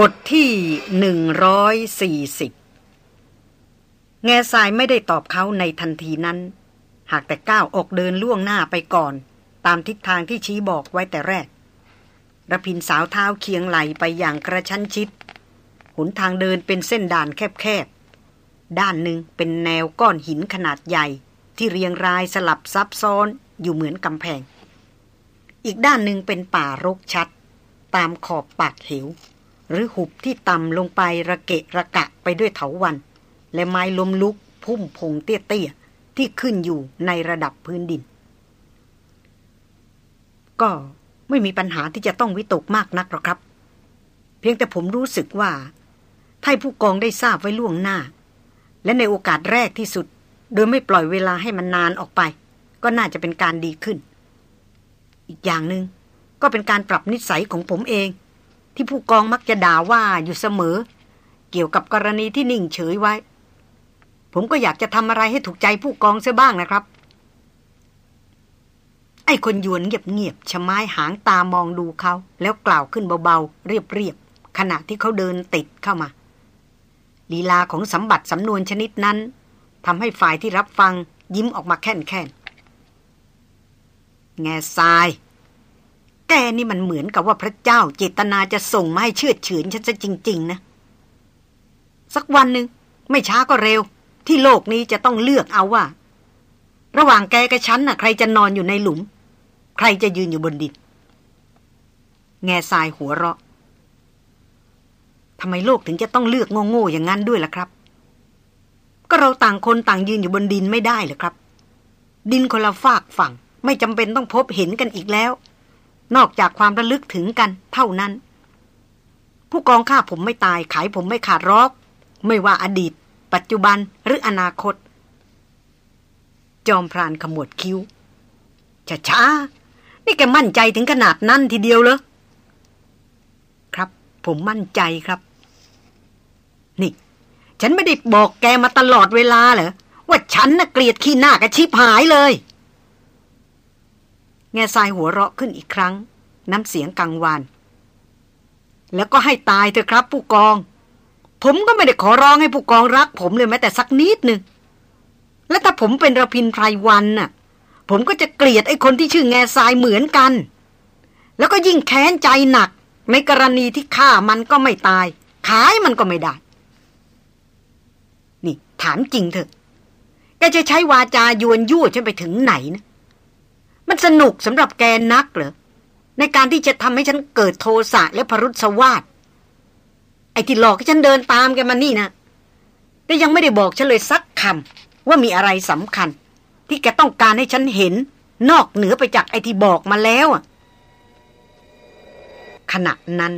บทที่หนึ่งร้อยสี่สิบแง่ทรายไม่ได้ตอบเขาในทันทีนั้น หากแต่ก้าวออกเดินล่วงหน้าไปก่อน ตามทิศทางที่ชี้บอกไว้แต่แรกระพินสาวเท้าเคียงไหลไปอย่างกระชั้นชิดหนทางเดินเป็นเส้นด่านแคบๆ ด้านหนึ่งเป็นแนวก้อนหินขนาดใหญ่ ที่เรียงรายสลับซับซ้อนอยู่เหมือนกำแพง อีกด้านหนึ่งเป็นป่ารกชัด ตามขอบปากเหว หรือหุบที่ต่ำลงไประเกะระกะไปด้วยเถาวัน และไม้ล้มลุกพุ่มพงเตี้ยๆ ที่ขึ้นอยู่ในระดับพื้นดิน ก็ไม่มีปัญหาที่จะต้องวิตกมากนักหรอกครับ เพียงแต่ผมรู้สึกว่าถ้าผู้กองได้ทราบไว้ล่วงหน้า และในโอกาสแรกที่สุด โดยไม่ปล่อยเวลาให้มันนานออกไป ก็น่าจะเป็นการดีขึ้น อีกอย่างหนึง่งก็เป็นการปรับนิสัยของผมเอง ที่ผู้กองมักจะด่าว่าอยู่เสมอ เกี่ยวกับกรณีที่นิ่งเฉยไว้ ผมก็อยากจะทำอะไรให้ถูกใจผู้กองเสียบ้างนะครับ ไอ้คนยวนเงียบๆชะไม้หางตามองดูเขา แล้วกล่าวขึ้นเบาๆ เรียบๆขณะที่เขาเดินติดเข้ามาลีลาของสมบัติสำนวนชนิดนั้นทำให้ฝ่ายที่รับฟังยิ้มออกมาแค่นแค่นแง่ทราย นี่มันเหมือนกับว่าพระเจ้าเจตนาจะส่งมาให้เชื่อเฉือนฉันซะจริง ๆ นะ สักวันหนึ่งไม่ช้าก็เร็ว ที่โลกนี้จะต้องเลือกเอาว่า ระหว่างแกกับฉันน่ะ ใครจะนอนอยู่ในหลุม ใครจะยืนอยู่บนดิน แง่ทรายหัวเราะทำไมโลกถึงจะต้องเลือกโง่ๆอย่างนั้นด้วยล่ะครับ ก็เราต่างคนต่างยืนอยู่บนดินไม่ได้เหรอครับ ดินคนละฝากฝั่ง ไม่จำเป็นต้องพบเห็นกันอีกแล้ว นอกจากความระลึกถึงกันเท่านั้น ผู้กองฆ่าผมไม่ตายขายผมไม่ขาดรอก ไม่ว่าอดีต ปัจจุบันหรืออนาคต จอมพรานขมวดคิ้วช้าช้านี่แกมั่นใจถึงขนาดนั้นทีเดียวเหรอครับ ผมมั่นใจครับ นี่ ฉันไม่ได้บอกแกมาตลอดเวลาเหรอว่าฉันน่ะเกลียดขี้หน้ากระชิบหายเลย แง่ทรายหัวเราะขึ้นอีกครั้ง น้ำเสียงกังวาน แล้วก็ให้ตายเถอะครับ ผู้กอง ผมก็ไม่ได้ขอร้องให้ผู้กองรัก ผมเลยแม้แต่สักนิดหนึ่งและถ้าผมเป็นระพินไพรวันน่ะ ผมก็จะเกลียดไอ้คนที่ชื่อแง่ทรายเหมือนกัน แล้วก็ยิ่งแค้นใจหนัก ในกรณีที่ฆ่ามันก็ไม่ตาย ขายมันก็ไม่ได้ นี่ ถามจริงเถอะแกจะใช้วาจายวนยั่วฉันไปถึงไหนนะ มันสนุกสำหรับแกนักเหรอ ในการที่จะทำให้ฉันเกิดโทสะและพรุษสวาดไอ้ที่หลอกให้ฉันเดินตามแกมานี่นะแต่ยังไม่ได้บอกฉันเลยสักคำว่ามีอะไรสำคัญ ที่แกต้องการให้ฉันเห็น นอกเหนือไปจากไอ้ที่บอกมาแล้วอะขณะนั้น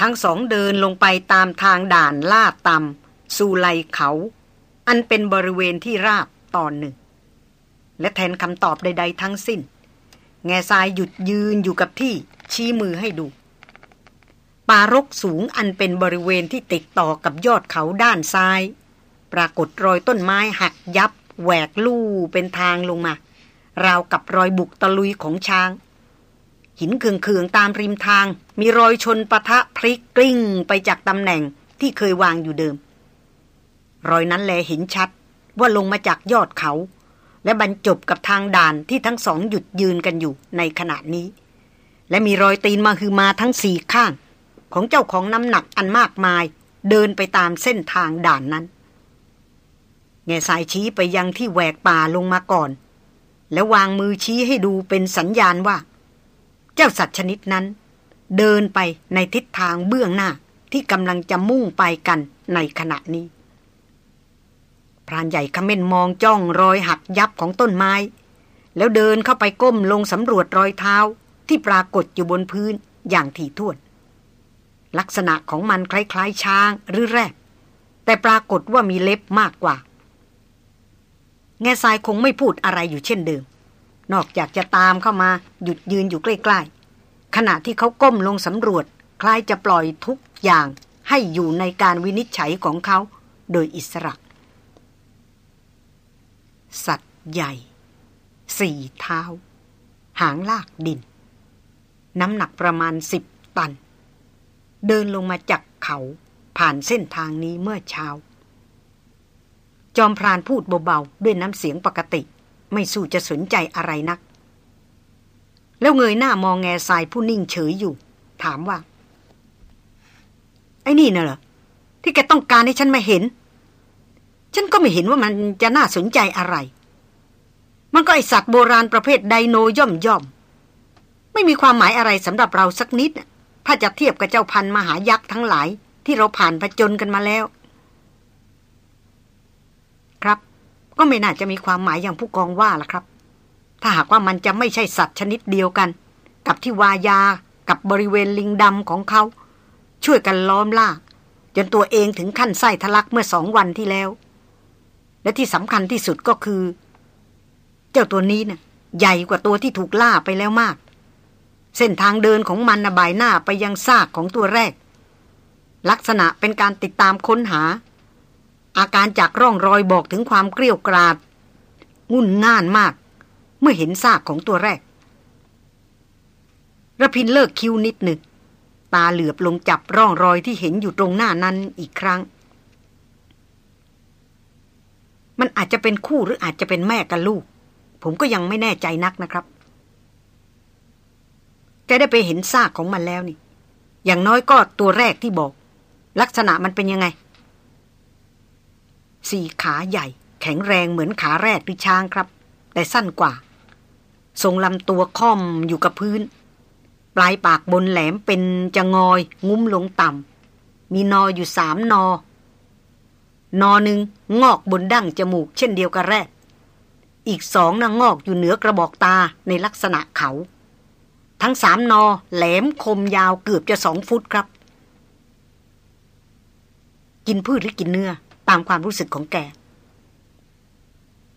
ทั้งสองเดินลงไปตามทางด่านลาดต่ำสู่ไลเขา อันเป็นบริเวณที่ราบตอนหนึ่ง และแทนคำตอบใด ๆ ทั้งสิ้น แง่ทรายหยุดยืนอยู่กับที่ชี้มือให้ดู ป่ารกสูงอันเป็นบริเวณที่ติดต่อกับยอดเขาด้านซ้าย ปรากฏรอยต้นไม้หักยับ แหวกลู่เป็นทางลงมา ราวกับรอยบุกตะลุยของช้าง หินเคืองๆตามริมทาง มีรอยชนปะทะพลิกกลิ้งไปจากตำแหน่งที่เคยวางอยู่เดิม รอยนั้นแลเห็นชัดว่าลงมาจากยอดเขา และบรรจบกับทางด่านที่ทั้งสองหยุดยืนกันอยู่ในขณะนี้ และมีรอยตีนมาคือมาทั้งสี่ข้าง ของเจ้าของน้ำหนักอันมากมาย เดินไปตามเส้นทางด่านนั้นแง่สายชี้ไปยังที่แหวกป่าลงมาก่อน แล้ววางมือชี้ให้ดูเป็นสัญญาณว่า เจ้าสัตว์ชนิดนั้น เดินไปในทิศทางเบื้องหน้าที่กำลังจะมุ่งไปกันในขณะนี้ พรานใหญ่ขม้นมองจ้องรอยหักยับของต้นไม้ แล้วเดินเข้าไปก้มลงสำรวจรอยเท้าที่ปรากฏอยู่บนพื้นอย่างถี่ถ้วน ลักษณะของมันคล้ายๆ ช้างหรือแรกแต่ปรากฏว่ามีเล็บมากกว่า แง่ทรายคงไม่พูดอะไรอยู่เช่นเดิม นอกจากจะตามเข้ามาหยุดยืนอยู่ใกล้ๆ ขณะที่เขาก้มลงสำรวจ คล้ายจะปล่อยทุกอย่างให้อยู่ในการวินิจฉัยของเขาโดยอิสระ สัตว์ใหญ่ สี่เท้า หางลากดิน น้ำหนักประมาณสิบตัน เดินลงมาจากเขาผ่านเส้นทางนี้เมื่อเช้า จอมพรานพูดเบาๆ ด้วยน้ำเสียงปกติ ไม่สู้จะสนใจอะไรนัก แล้วเงยหน้ามองแง่ทรายผู้นิ่งเฉยอยู่ ถามว่า ไอ้นี่น่ะเหรอ ที่แกต้องการให้ฉันมาเห็น ฉันก็ไม่เห็นว่ามันจะน่าสนใจอะไร มันก็ไอสัตว์โบราณประเภทไดโนย่อมย่อม ไม่มีความหมายอะไรสำหรับเราสักนิด ถ้าจะเทียบกับเจ้าพันมหายักษ์ทั้งหลาย ที่เราผ่านผจญกันมาแล้ว ครับ ก็ไม่น่าจะมีความหมายอย่างผู้กองว่าล่ะครับ ถ้าหากว่ามันจะไม่ใช่สัตว์ชนิดเดียวกัน กับที่วายากับบริเวณลิงดำของเขา ช่วยกันล้อมล่าจนตัวเองถึงขั้นไส้ทะลักเมื่อสองวันที่แล้ว และที่สำคัญที่สุดก็คือ เจ้าตัวนี้นะ่ะ ใหญ่กว่าตัวที่ถูกล่าไปแล้วมาก เส้นทางเดินของมันนะบายหน้าไปยังซากของตัวแรก ลักษณะเป็นการติดตามค้นหา อาการจากร่องรอยบอกถึงความเกลี้ยกราด งุ่นง่านมาก เมื่อเห็นซากของตัวแรกระพินเลิกคิ้วนิดหนึ่งตาเหลือบลงจับร่องรอยที่เห็นอยู่ตรงหน้านั้นอีกครั้ง มันอาจจะเป็นคู่หรืออาจจะเป็นแม่กับลูก ผมก็ยังไม่แน่ใจนักนะครับแกได้ไปเห็นซากของมันแล้วนี่ อย่างน้อยก็ตัวแรกที่บอก ลักษณะมันเป็นยังไง สี่ขาใหญ่ แข็งแรงเหมือนขาแรกหรือช้างครับ แต่สั้นกว่า ทรงลำตัวค่อมอยู่กับพื้น ปลายปากบนแหลมเป็นจะงอย งุ้มลงต่ำมีนออยู่สามนอ นอหนึ่งงอกบนดั้งจมูกเช่นเดียวกับแรกอีกสองนะงอกอยู่เหนือกระบอกตาในลักษณะเขา ทั้งสามนอแหลมคมยาวเกือบจะสองฟุตครับ กินพืชหรือกินเนื้อตามความรู้สึกของแก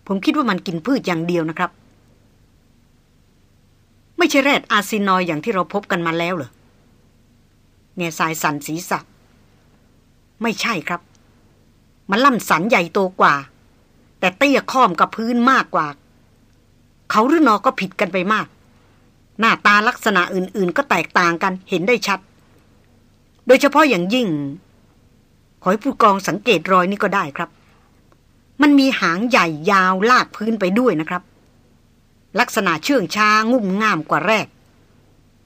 ผมคิดว่ามันกินพืชอย่างเดียวนะครับ ไม่ใช่แรดอาซินอยอย่างที่เราพบกันมาแล้วเหรอเงสายสันศีสักไม่ใช่ครับ มันล่ำสันใหญ่โตกว่า แต่เตี้ยค้อมกับพื้นมากกว่า เขาหรือนอก็ผิดกันไปมาก หน้าตาลักษณะอื่น ๆ ก็แตกต่างกันเห็นได้ชัด โดยเฉพาะอย่างยิ่ง ขอให้ผู้กองสังเกตรอยนี้ก็ได้ครับ มันมีหางใหญ่ยาวลากพื้นไปด้วยนะครับ ลักษณะเชื่องช้างุ่มง่ามกว่าแรก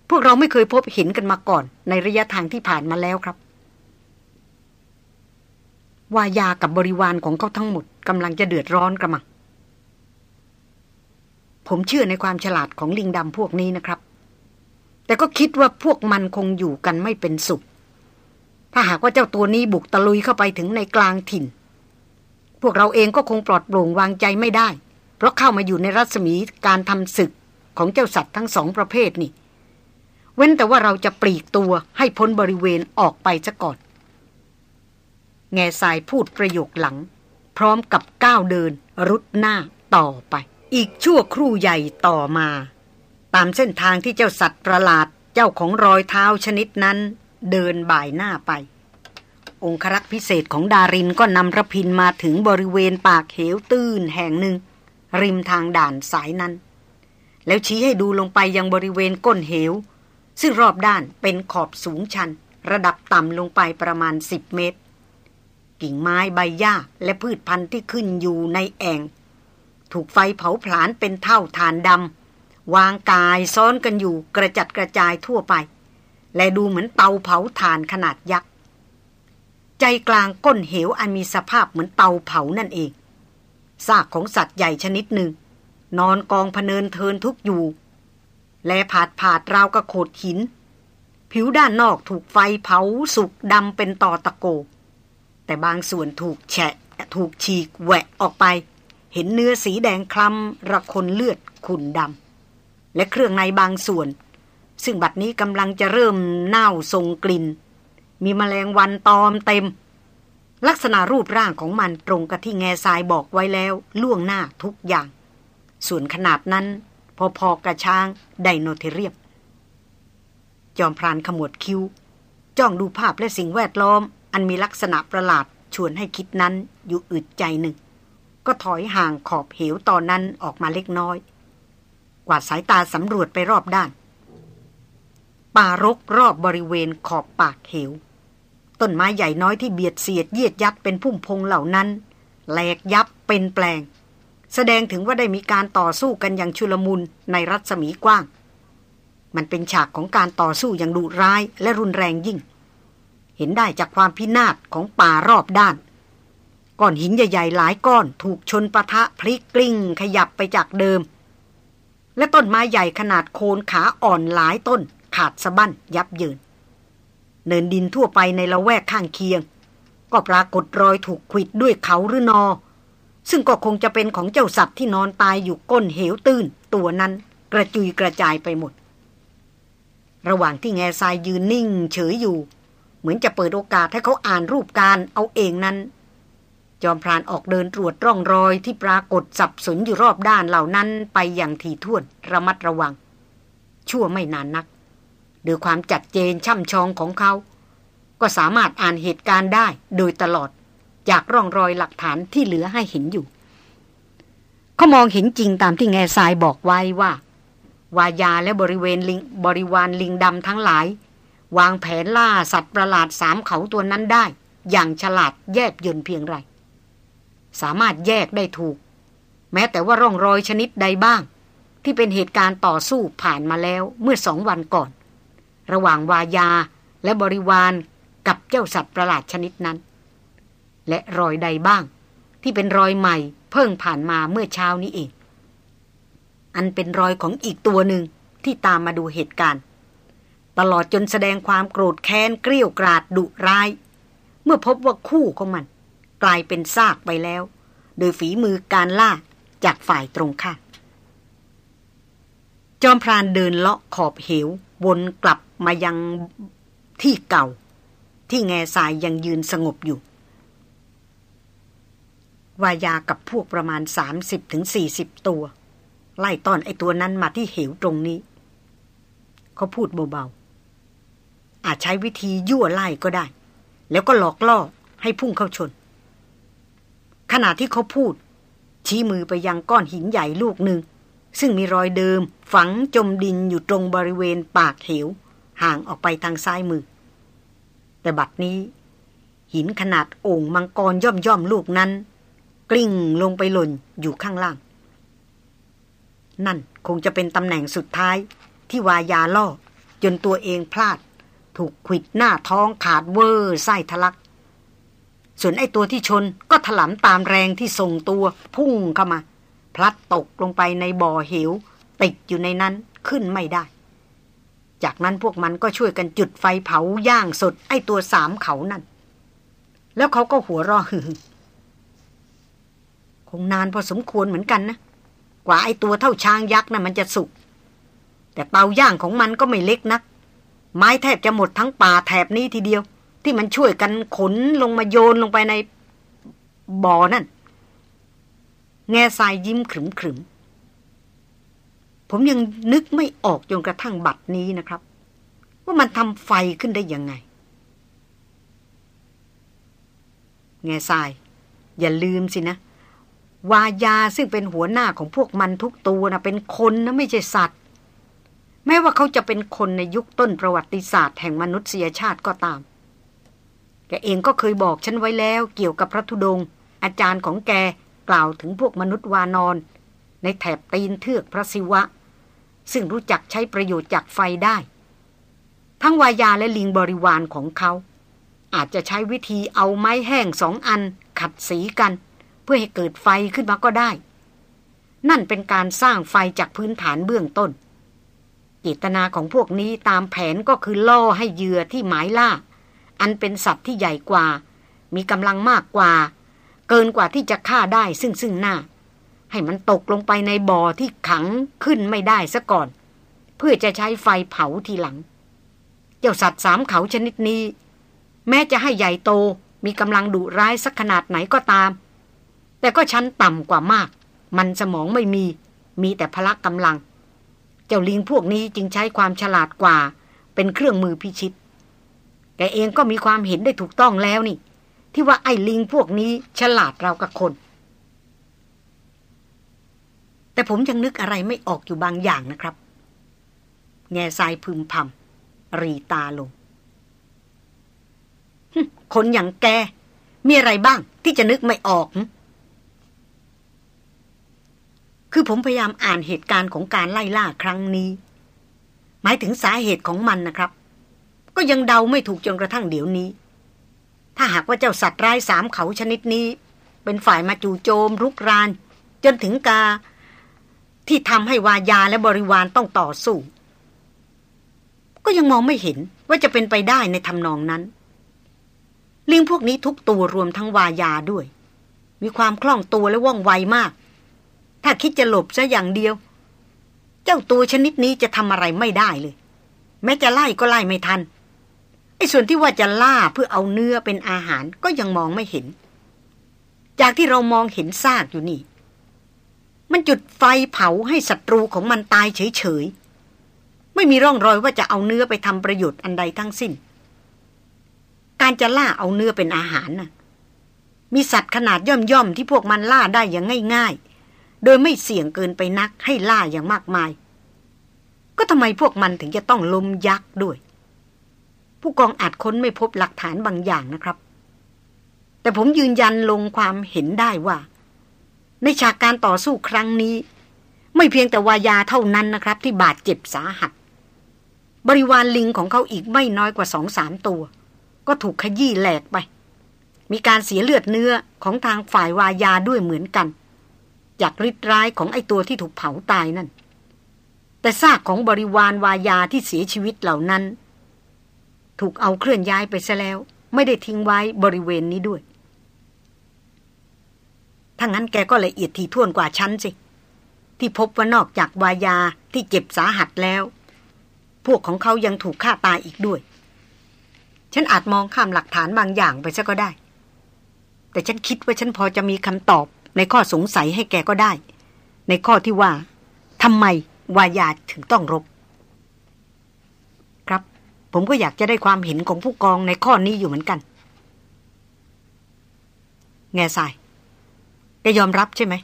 พวกเราไม่เคยพบเห็นกันมาก่อน ในระยะทางที่ผ่านมาแล้วครับ วายากับบริวารของเขาทั้งหมดกำลังจะเดือดร้อนกระมัง ผมเชื่อในความฉลาดของลิงดำพวกนี้นะครับ แต่ก็คิดว่าพวกมันคงอยู่กันไม่เป็นสุข ถ้าหากว่าเจ้าตัวนี้บุกตะลุยเข้าไปถึงในกลางถิ่น พวกเราเองก็คงปลอดโปร่งวางใจไม่ได้ เพราะเข้ามาอยู่ในรัศมีการทำศึกของเจ้าสัตว์ทั้งสองประเภทนี่ เว้นแต่ว่าเราจะปลีกตัวให้พ้นบริเวณออกไปซะก่อน แง่สายพูดประโยคหลัง พร้อมกับก้าวเดิน รุดหน้าต่อไป อีกชั่วครู่ใหญ่ต่อมา ตามเส้นทางที่เจ้าสัตว์ประหลาดเจ้าของรอยเท้าชนิดนั้น เดินบ่ายหน้าไป องครักษ์พิเศษของดารินก็นำระพินมาถึงบริเวณปากเหวตื้นแห่งหนึ่ง ริมทางด่านสายนั้น แล้วชี้ให้ดูลงไปยังบริเวณก้นเหว ซึ่งรอบด้านเป็นขอบสูงชัน ระดับต่ำลงไปประมาณสิบเมตร กิ่งไม้ใบหญ้าและพืชพันธุ์ที่ขึ้นอยู่ในแอ่ง ถูกไฟเผาผลาญเป็นเท่าฐานดำวางกายซ้อนกันอยู่กระจัดกระจายทั่วไป และดูเหมือนเตาเผาถ่านขนาดยักษ์ ใจกลางก้นเหวอันมีสภาพเหมือนเตาเผานั่นเองซากของสัตว์ใหญ่ชนิดหนึ่ง นอนกองพเนินเทินทุกอยู่ และผาดผาดราวกระโขดหิน ผิวด้านนอกถูกไฟเผาสุกดำเป็นตอตะโก แต่บางส่วนถูกแฉะถูกฉีกแหวะออกไป เห็นเนื้อสีแดงคล้ำระคนเลือดขุ่นดำและเครื่องในบางส่วน ซึ่งบัดนี้กำลังจะเริ่มเน่าทรงกลิ่น มีมแมลงวันตอมเต็ม ลักษณะรูปร่างของมันตรงกับที่แง่ทรายบอกไว้แล้วล่วงหน้าทุกอย่าง ส่วนขนาดนั้น พอๆกระช้างไดโนเทเรียบจอมพรานขมวดคิ้ว จ้องดูภาพและสิ่งแวดล้อม อันมีลักษณะประหลาดชวนให้คิดนั้นอยู่อึดใจหนึ่ง ก็ถอยห่างขอบเหวตอนนั้นออกมาเล็กน้อย กวาดสายตาสำรวจไปรอบด้านปป่ารกรอบบริเวณขอบปากเหว ต้นไม้ใหญ่น้อยที่เบียดเสียดเยียดยัดเป็นพุ่มพงเหล่านั้นแหลกยับเป็นแปลง แสดงถึงว่าได้มีการต่อสู้กันอย่างชุลมุนในรัศมีกว้าง มันเป็นฉากของการต่อสู้อย่างดุร้ายและรุนแรงยิ่ง เห็นได้จากความพินาศของป่ารอบด้าน ก้อนหินใหญ่ๆหลายก้อนถูกชนปะทะพลิกกลิ้งขยับไปจากเดิม และต้นไม้ใหญ่ขนาดโคนขาอ่อนหลายต้นขาดสะบั้นยับเยิน เนินดินทั่วไปในละแวกข้างเคียง ก็ปรากฏรอยถูกขิดด้วยเขาหรือนอ ซึ่งก็คงจะเป็นของเจ้าสัตว์ที่นอนตายอยู่ก้นเหวตื้น ตัวนั้นกระจุยกระจายไปหมด ระหว่างที่แง่ทรายยืนนิ่งเฉยอยู่ มือนจะเปิดโอกาสให้เขาอ่านรูปการเอาเองนั้น จอมพรานออกเดินตรวจร่องรอยที่ปรากฏสับสนอยู่รอบด้านเหล่านั้นไปอย่างถี่ถ้วนระมัดระวัง ชั่วไม่นานนักด้วยความจัดเจนช่ำชองของเขา ก็สามารถอ่านเหตุการณ์ได้โดยตลอด จากร่องรอยหลักฐานที่เหลือให้เห็นอยู่ เขามองเห็นจริงตามที่แง่ทรายบอกไว้ว่า วายาและบริเวณลิงบริวารลิงดำทั้งหลาย วางแผนล่าสัตว์ประหลาดสามเขาตัวนั้นได้ อย่างฉลาดแยบยนเพียงไร สามารถแยกได้ถูก แม้แต่ว่าร่องรอยชนิดใดบ้าง ที่เป็นเหตุการณ์ต่อสู้ผ่านมาแล้วเมื่อสองวันก่อน ระหว่างวายาและบริวารกับเจ้าสัตว์ประหลาดชนิดนั้น และรอยใดบ้าง ที่เป็นรอยใหม่เพิ่งผ่านมาเมื่อเช้านี้เอง อันเป็นรอยของอีกตัวหนึ่งที่ตามมาดูเหตุการณ์ ตลอดจนแสดงความโกรธแค้นเกลี้ยวกราดดุร้าย เมื่อพบว่าคู่ของมัน กลายเป็นซากไปแล้ว โดยฝีมือการล่าจากฝ่ายตรงข้ามจอมพรานเดินเลาะขอบเหว วนกลับมายังที่เก่า ที่แง่สายยังยืนสงบอยู่ วายากับพวกประมาณ 30-40 ตัว ไล่ต้อนไอตัวนั้นมาที่เหวตรงนี้ เขาพูดเบา อาจใช้วิธียั่วไล่ก็ได้ แล้วก็หลอกล่อให้พุ่งเข้าชน ขณะที่เขาพูด ชี้มือไปยังก้อนหินใหญ่ลูกหนึ่ง ซึ่งมีรอยเดิมฝังจมดินอยู่ตรงบริเวณปากเหว ห่างออกไปทางซ้ายมือ แต่บัดนี้ หินขนาดโอ่งมังกรย่อมย่อมลูกนั้น กลิ้งลงไปหล่นอยู่ข้างล่าง นั่นคงจะเป็นตำแหน่งสุดท้ายที่วายาล่อจนตัวเองพลาด ถูกขิดหน้าท้องขาดเวอร์ไส้ทะลัก ส่วนไอ้ตัวที่ชนก็ถลำตามแรงที่ส่งตัวพุ่งเข้ามา พลัดตกลงไปในบ่อเหว ติดอยู่ในนั้นขึ้นไม่ได้ จากนั้นพวกมันก็ช่วยกันจุดไฟเผาย่างสดไอ้ตัวสามเขานั่น แล้วเขาก็หัวรอหือคงนานพอสมควรเหมือนกันนะกว่าไอ้ตัวเท่าช้างยักษ์นะ่ะมันจะสุก แต่เตาย่างของมันก็ไม่เล็กนัก ไม้แทบจะหมดทั้งป่าแถบนี้ทีเดียว ที่มันช่วยกันขนลงมาโยนลงไปในบ่อนั่น แง่ทรายยิ้มขรึมขรึมผมยังนึกไม่ออกจนกระทั่งบัดนี้นะครับ ว่ามันทำไฟขึ้นได้ยังไง แง่ทราย อย่าลืมสินะ วายาซึ่งเป็นหัวหน้าของพวกมันทุกตัวนะเป็นคนนะไม่ใช่สัตว์ แม้ว่าเขาจะเป็นคนในยุคต้นประวัติศาสตร์แห่งมนุษยชาติก็ตาม แกเองก็เคยบอกฉันไว้แล้วเกี่ยวกับพระธุดง อาจารย์ของแกกล่าวถึงพวกมนุษย์วานอน ในแถบตีนเทือกพระศิวะ ซึ่งรู้จักใช้ประโยชน์จากไฟได้ ทั้งวายาและลิงบริวารของเขา อาจจะใช้วิธีเอาไม้แห้งสองอันขัดสีกัน เพื่อให้เกิดไฟขึ้นมาก็ได้ นั่นเป็นการสร้างไฟจากพื้นฐานเบื้องต้น จตนาของพวกนี้ตามแผนก็คือล่อให้เหยื่อที่หมายล่า อันเป็นสัตว์ที่ใหญ่กว่า มีกำลังมากกว่า เกินกว่าที่จะฆ่าได้ซึ่งซึ่งหน้า ให้มันตกลงไปในบ่อที่ขังขึ้นไม่ได้ซะก่อน เพื่อจะใช้ไฟเผาทีหลัง เจ้าสัตว์สามเขาชนิดนี้ แม้จะให้ใหญ่โตมีกำลังดุร้ายสักขนาดไหนก็ตาม แต่ก็ชั้นต่ำกว่ามาก มันสมองไม่มี มีแต่พละกำลัง เจ้าลิงพวกนี้จึงใช้ความฉลาดกว่า เป็นเครื่องมือพิชิต แกเองก็มีความเห็นได้ถูกต้องแล้วนี่ ที่ว่าไอ้ลิงพวกนี้ฉลาดเรากับคน แต่ผมยังนึกอะไรไม่ออกอยู่บางอย่างนะครับ แง่ทรายพึมพำรีตาลงคนอย่างแก มีอะไรบ้างที่จะนึกไม่ออก คือผมพยายามอ่านเหตุการณ์ของการไล่ล่าครั้งนี้ หมายถึงสาเหตุของมันนะครับ ก็ยังเดาไม่ถูกจนกระทั่งเดี๋ยวนี้ ถ้าหากว่าเจ้าสัตว์ร้ายสามเขาชนิดนี้ เป็นฝ่ายมาจู่โจมรุกราน จนถึงกา ที่ทำให้วายาและบริวารต้องต่อสู้ ก็ยังมองไม่เห็นว่าจะเป็นไปได้ในทำนองนั้นลิงพวกนี้ทุกตัวรวมทั้งวายาด้วย มีความคล่องตัวและว่องไวมาก ถ้าคิดจะหลบซะอย่างเดียว เจ้าตัวชนิดนี้จะทำอะไรไม่ได้เลย แม้จะไล่ก็ไล่ไม่ทันไอ้ส่วนที่ว่าจะล่าเพื่อเอาเนื้อเป็นอาหารก็ยังมองไม่เห็น จากที่เรามองเห็นซากอยู่นี่ มันจุดไฟเผาให้ศัตรูของมันตายเฉยๆ ไม่มีร่องรอยว่าจะเอาเนื้อไปทำประโยชน์อันใดทั้งสิ้น การจะล่าเอาเนื้อเป็นอาหารน่ะมีสัตว์ขนาดย่อมๆที่พวกมันล่าได้อย่างง่ายๆ โดยไม่เสี่ยงเกินไปนักให้ล่าอย่างมากมาย ก็ทำไมพวกมันถึงจะต้องลมยักษ์ด้วย ผู้กองอาจค้นไม่พบหลักฐานบางอย่างนะครับ แต่ผมยืนยันลงความเห็นได้ว่า ในฉากการต่อสู้ครั้งนี้ ไม่เพียงแต่วายาเท่านั้นนะครับ ที่บาดเจ็บสาหัส บริวารลิงของเขาอีกไม่น้อยกว่าสองสามตัว ก็ถูกขยี้แหลกไป มีการเสียเลือดเนื้อของทางฝ่ายวายาด้วยเหมือนกัน จากฤทธิ์ร้ายของไอตัวที่ถูกเผาตายนั่น แต่ซากของบริวารวายาที่เสียชีวิตเหล่านั้น ถูกเอาเคลื่อนย้ายไปซะแล้ว ไม่ได้ทิ้งไว้บริเวณนี้ด้วยถ้างั้นแกก็ละเอียดถี่ถ้วนกว่าฉันสิ ที่พบว่านอกจากวายาที่เจ็บสาหัสแล้ว พวกของเขายังถูกฆ่าตายอีกด้วย ฉันอาจมองข้ามหลักฐานบางอย่างไปซะก็ได้ แต่ฉันคิดว่าฉันพอจะมีคำตอบ ในข้อสงสัยให้แกก็ได้ ในข้อที่ว่าทำไมวายาถึงต้องรบ ครับ ผมก็อยากจะได้ความเห็นของผู้กองในข้อนี้อยู่เหมือนกัน แง่ทรายแกยอมรับใช่ไหม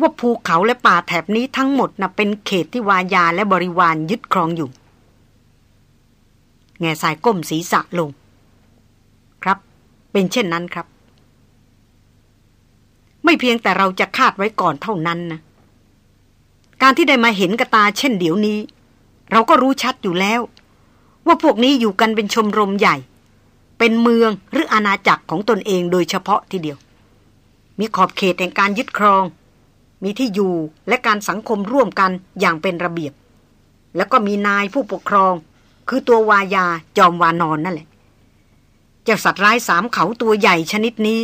ว่าภูเขาและป่าแถบนี้ทั้งหมดนะ่ะเป็นเขตที่วายาและบริวารยึดครองอยู่ แง่สายก้มศีรษะลง ครับ เป็นเช่นนั้นครับ ไม่เพียงแต่เราจะคาดไว้ก่อนเท่านั้นนะการที่ได้มาเห็นกระตาเช่นเดี๋ยวนี้ เราก็รู้ชัดอยู่แล้ว ว่าพวกนี้อยู่กันเป็นชมรมใหญ่ เป็นเมืองหรืออาณาจักรของตนเองโดยเฉพาะทีเดียว มีขอบเขตแห่งการยึดครอง มีที่อยู่และการสังคมร่วมกันอย่างเป็นระเบียบ แล้วก็มีนายผู้ปกครอง คือตัววายาจอมวานอนนั่นแหละ เจ้าสัตว์ร้ายสามเขาตัวใหญ่ชนิดนี้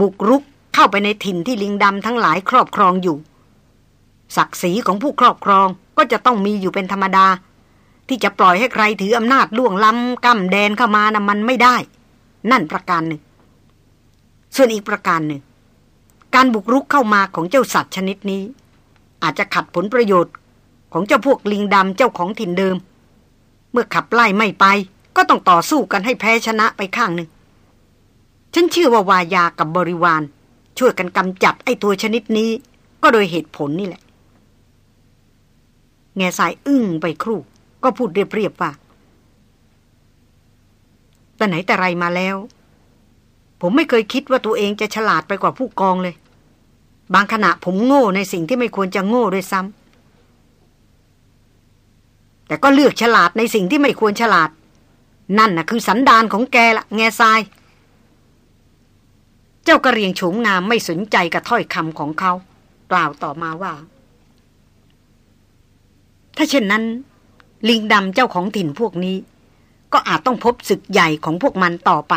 บุกรุก เข้าไปในถิ่นที่ลิงดำทั้งหลายครอบครองอยู่ ศักดิ์ศรีของผู้ครอบครองก็จะต้องมีอยู่เป็นธรรมดา ที่จะปล่อยให้ใครถืออำนาจล่วงล้ำกำแดนเข้ามานะ่ะมันไม่ได้ นั่นประการหนึ่ง ส่วนอีกประการหนึ่ง การบุกรุกเข้ามาของเจ้าสัตว์ชนิดนี้ อาจจะขัดผลประโยชน์ของเจ้าพวกลิงดำเจ้าของถิ่นเดิม เมื่อขับไล่ไม่ไป ก็ต้องต่อสู้กันให้แพ้ชนะไปข้างหนึ่งฉันเชื่อว่าวายากับบริวาร ช่วยกันกำจัดไอ้ตัวชนิดนี้ ก็โดยเหตุผลนี่แหละ แง่สายอึ้งไปครู่ ก็พูดเรียบๆว่า แต่ไหนแต่ไรมาแล้ว ผมไม่เคยคิดว่าตัวเองจะฉลาดไปกว่าผู้กองเลย บางขณะผมโง่ในสิ่งที่ไม่ควรจะโง่ด้วยซ้ำแต่ก็เลือกฉลาดในสิ่งที่ไม่ควรฉลาด นั่นน่ะคือสันดานของแกละแง่ทราย เจ้ากระเรียงโฉมงามไม่สนใจกับถ้อยคำของเขา กล่าวต่อมาว่า ถ้าเช่นนั้น ลิงดำเจ้าของถิ่นพวกนี้ ก็อาจต้องพบศึกใหญ่ของพวกมันต่อไป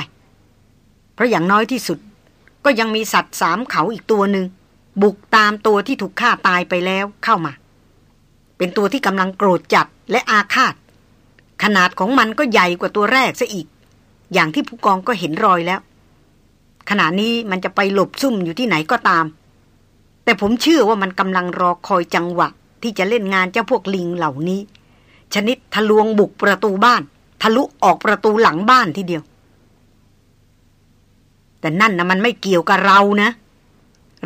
เพราะอย่างน้อยที่สุด ก็ยังมีสัตว์สามเขาอีกตัวหนึ่งบุกตามตัวที่ถูกฆ่าตายไปแล้วเข้ามา เป็นตัวที่กำลังโกรธจัดและอาฆาต ขนาดของมันก็ใหญ่กว่าตัวแรกซะอีก อย่างที่ผู้กองก็เห็นรอยแล้ว ขณะนี้มันจะไปหลบซุ่มอยู่ที่ไหนก็ตาม แต่ผมเชื่อว่ามันกำลังรอคอยจังหวะ ที่จะเล่นงานเจ้าพวกลิงเหล่านี้ ชนิดทะลวงบุกประตูบ้าน ทะลุออกประตูหลังบ้านทีเดียว แต่นั่นนะมันไม่เกี่ยวกับเรานะ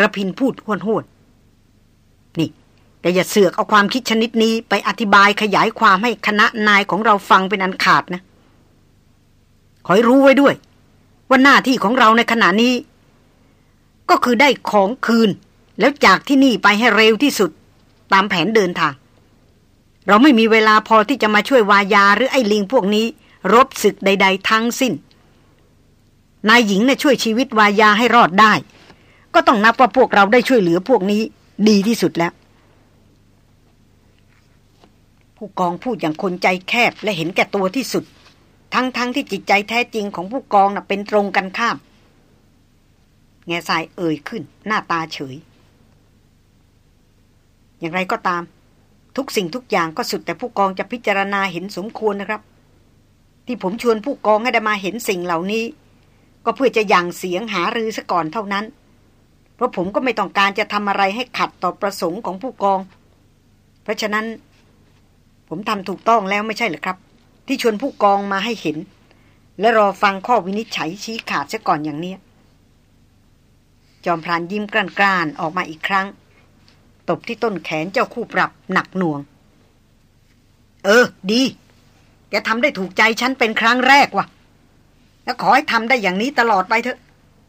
ระพินพูดห้วนห้วนนี่ แต่อย่าเสือกเอาความคิดชนิดนี้ไปอธิบายขยายความให้คณะนายของเราฟังเป็นอันขาดนะ ขอให้รู้ไว้ด้วย ว่าหน้าที่ของเราในขณะนี้ ก็คือได้ของคืน แล้วจากที่นี่ไปให้เร็วที่สุด ตามแผนเดินทาง เราไม่มีเวลาพอที่จะมาช่วยวายาหรือไอ้ลิงพวกนี้ รบศึกใด ๆ ทั้งสิ้น นายหญิงเนี่ยช่วยชีวิตวายาให้รอดได้ ก็ต้องนับว่าพวกเราได้ช่วยเหลือพวกนี้ ดีที่สุดแล้วผู้กองพูดอย่างคนใจแคบและเห็นแก่ตัวที่สุด ทั้งๆทที่จิตใจแท้จริงของผู้กองน่ะเป็นตรงกันข้าม แง่ทรายเอ่ยขึ้น หน้าตาเฉย อย่างไรก็ตาม ทุกสิ่งทุกอย่างก็สุดแต่ผู้กองจะพิจารณาเห็นสมควรนะครับ ที่ผมชวนผู้กองให้ได้มาเห็นสิ่งเหล่านี้ ก็เพื่อจะยังเสียงหารือซะก่อนเท่านั้น เพราะผมก็ไม่ต้องการจะทำอะไรให้ขัดต่อประสงค์ของผู้กอง เพราะฉะนั้น ผมทำถูกต้องแล้วไม่ใช่หรือครับ ที่ชวนผู้กองมาให้เห็น และรอฟังข้อวินิจฉัยชี้ขาดซะก่อนอย่างเนี้ย จอมพรานยิ้มกร้านๆ ออกมาอีกครั้ง ตบที่ต้นแขนเจ้าคู่ปรับหนักหน่วง เออ ดีแกทำได้ถูกใจฉันเป็นครั้งแรกว่ะ แล้วขอให้ทำได้อย่างนี้ตลอดไปเถอะ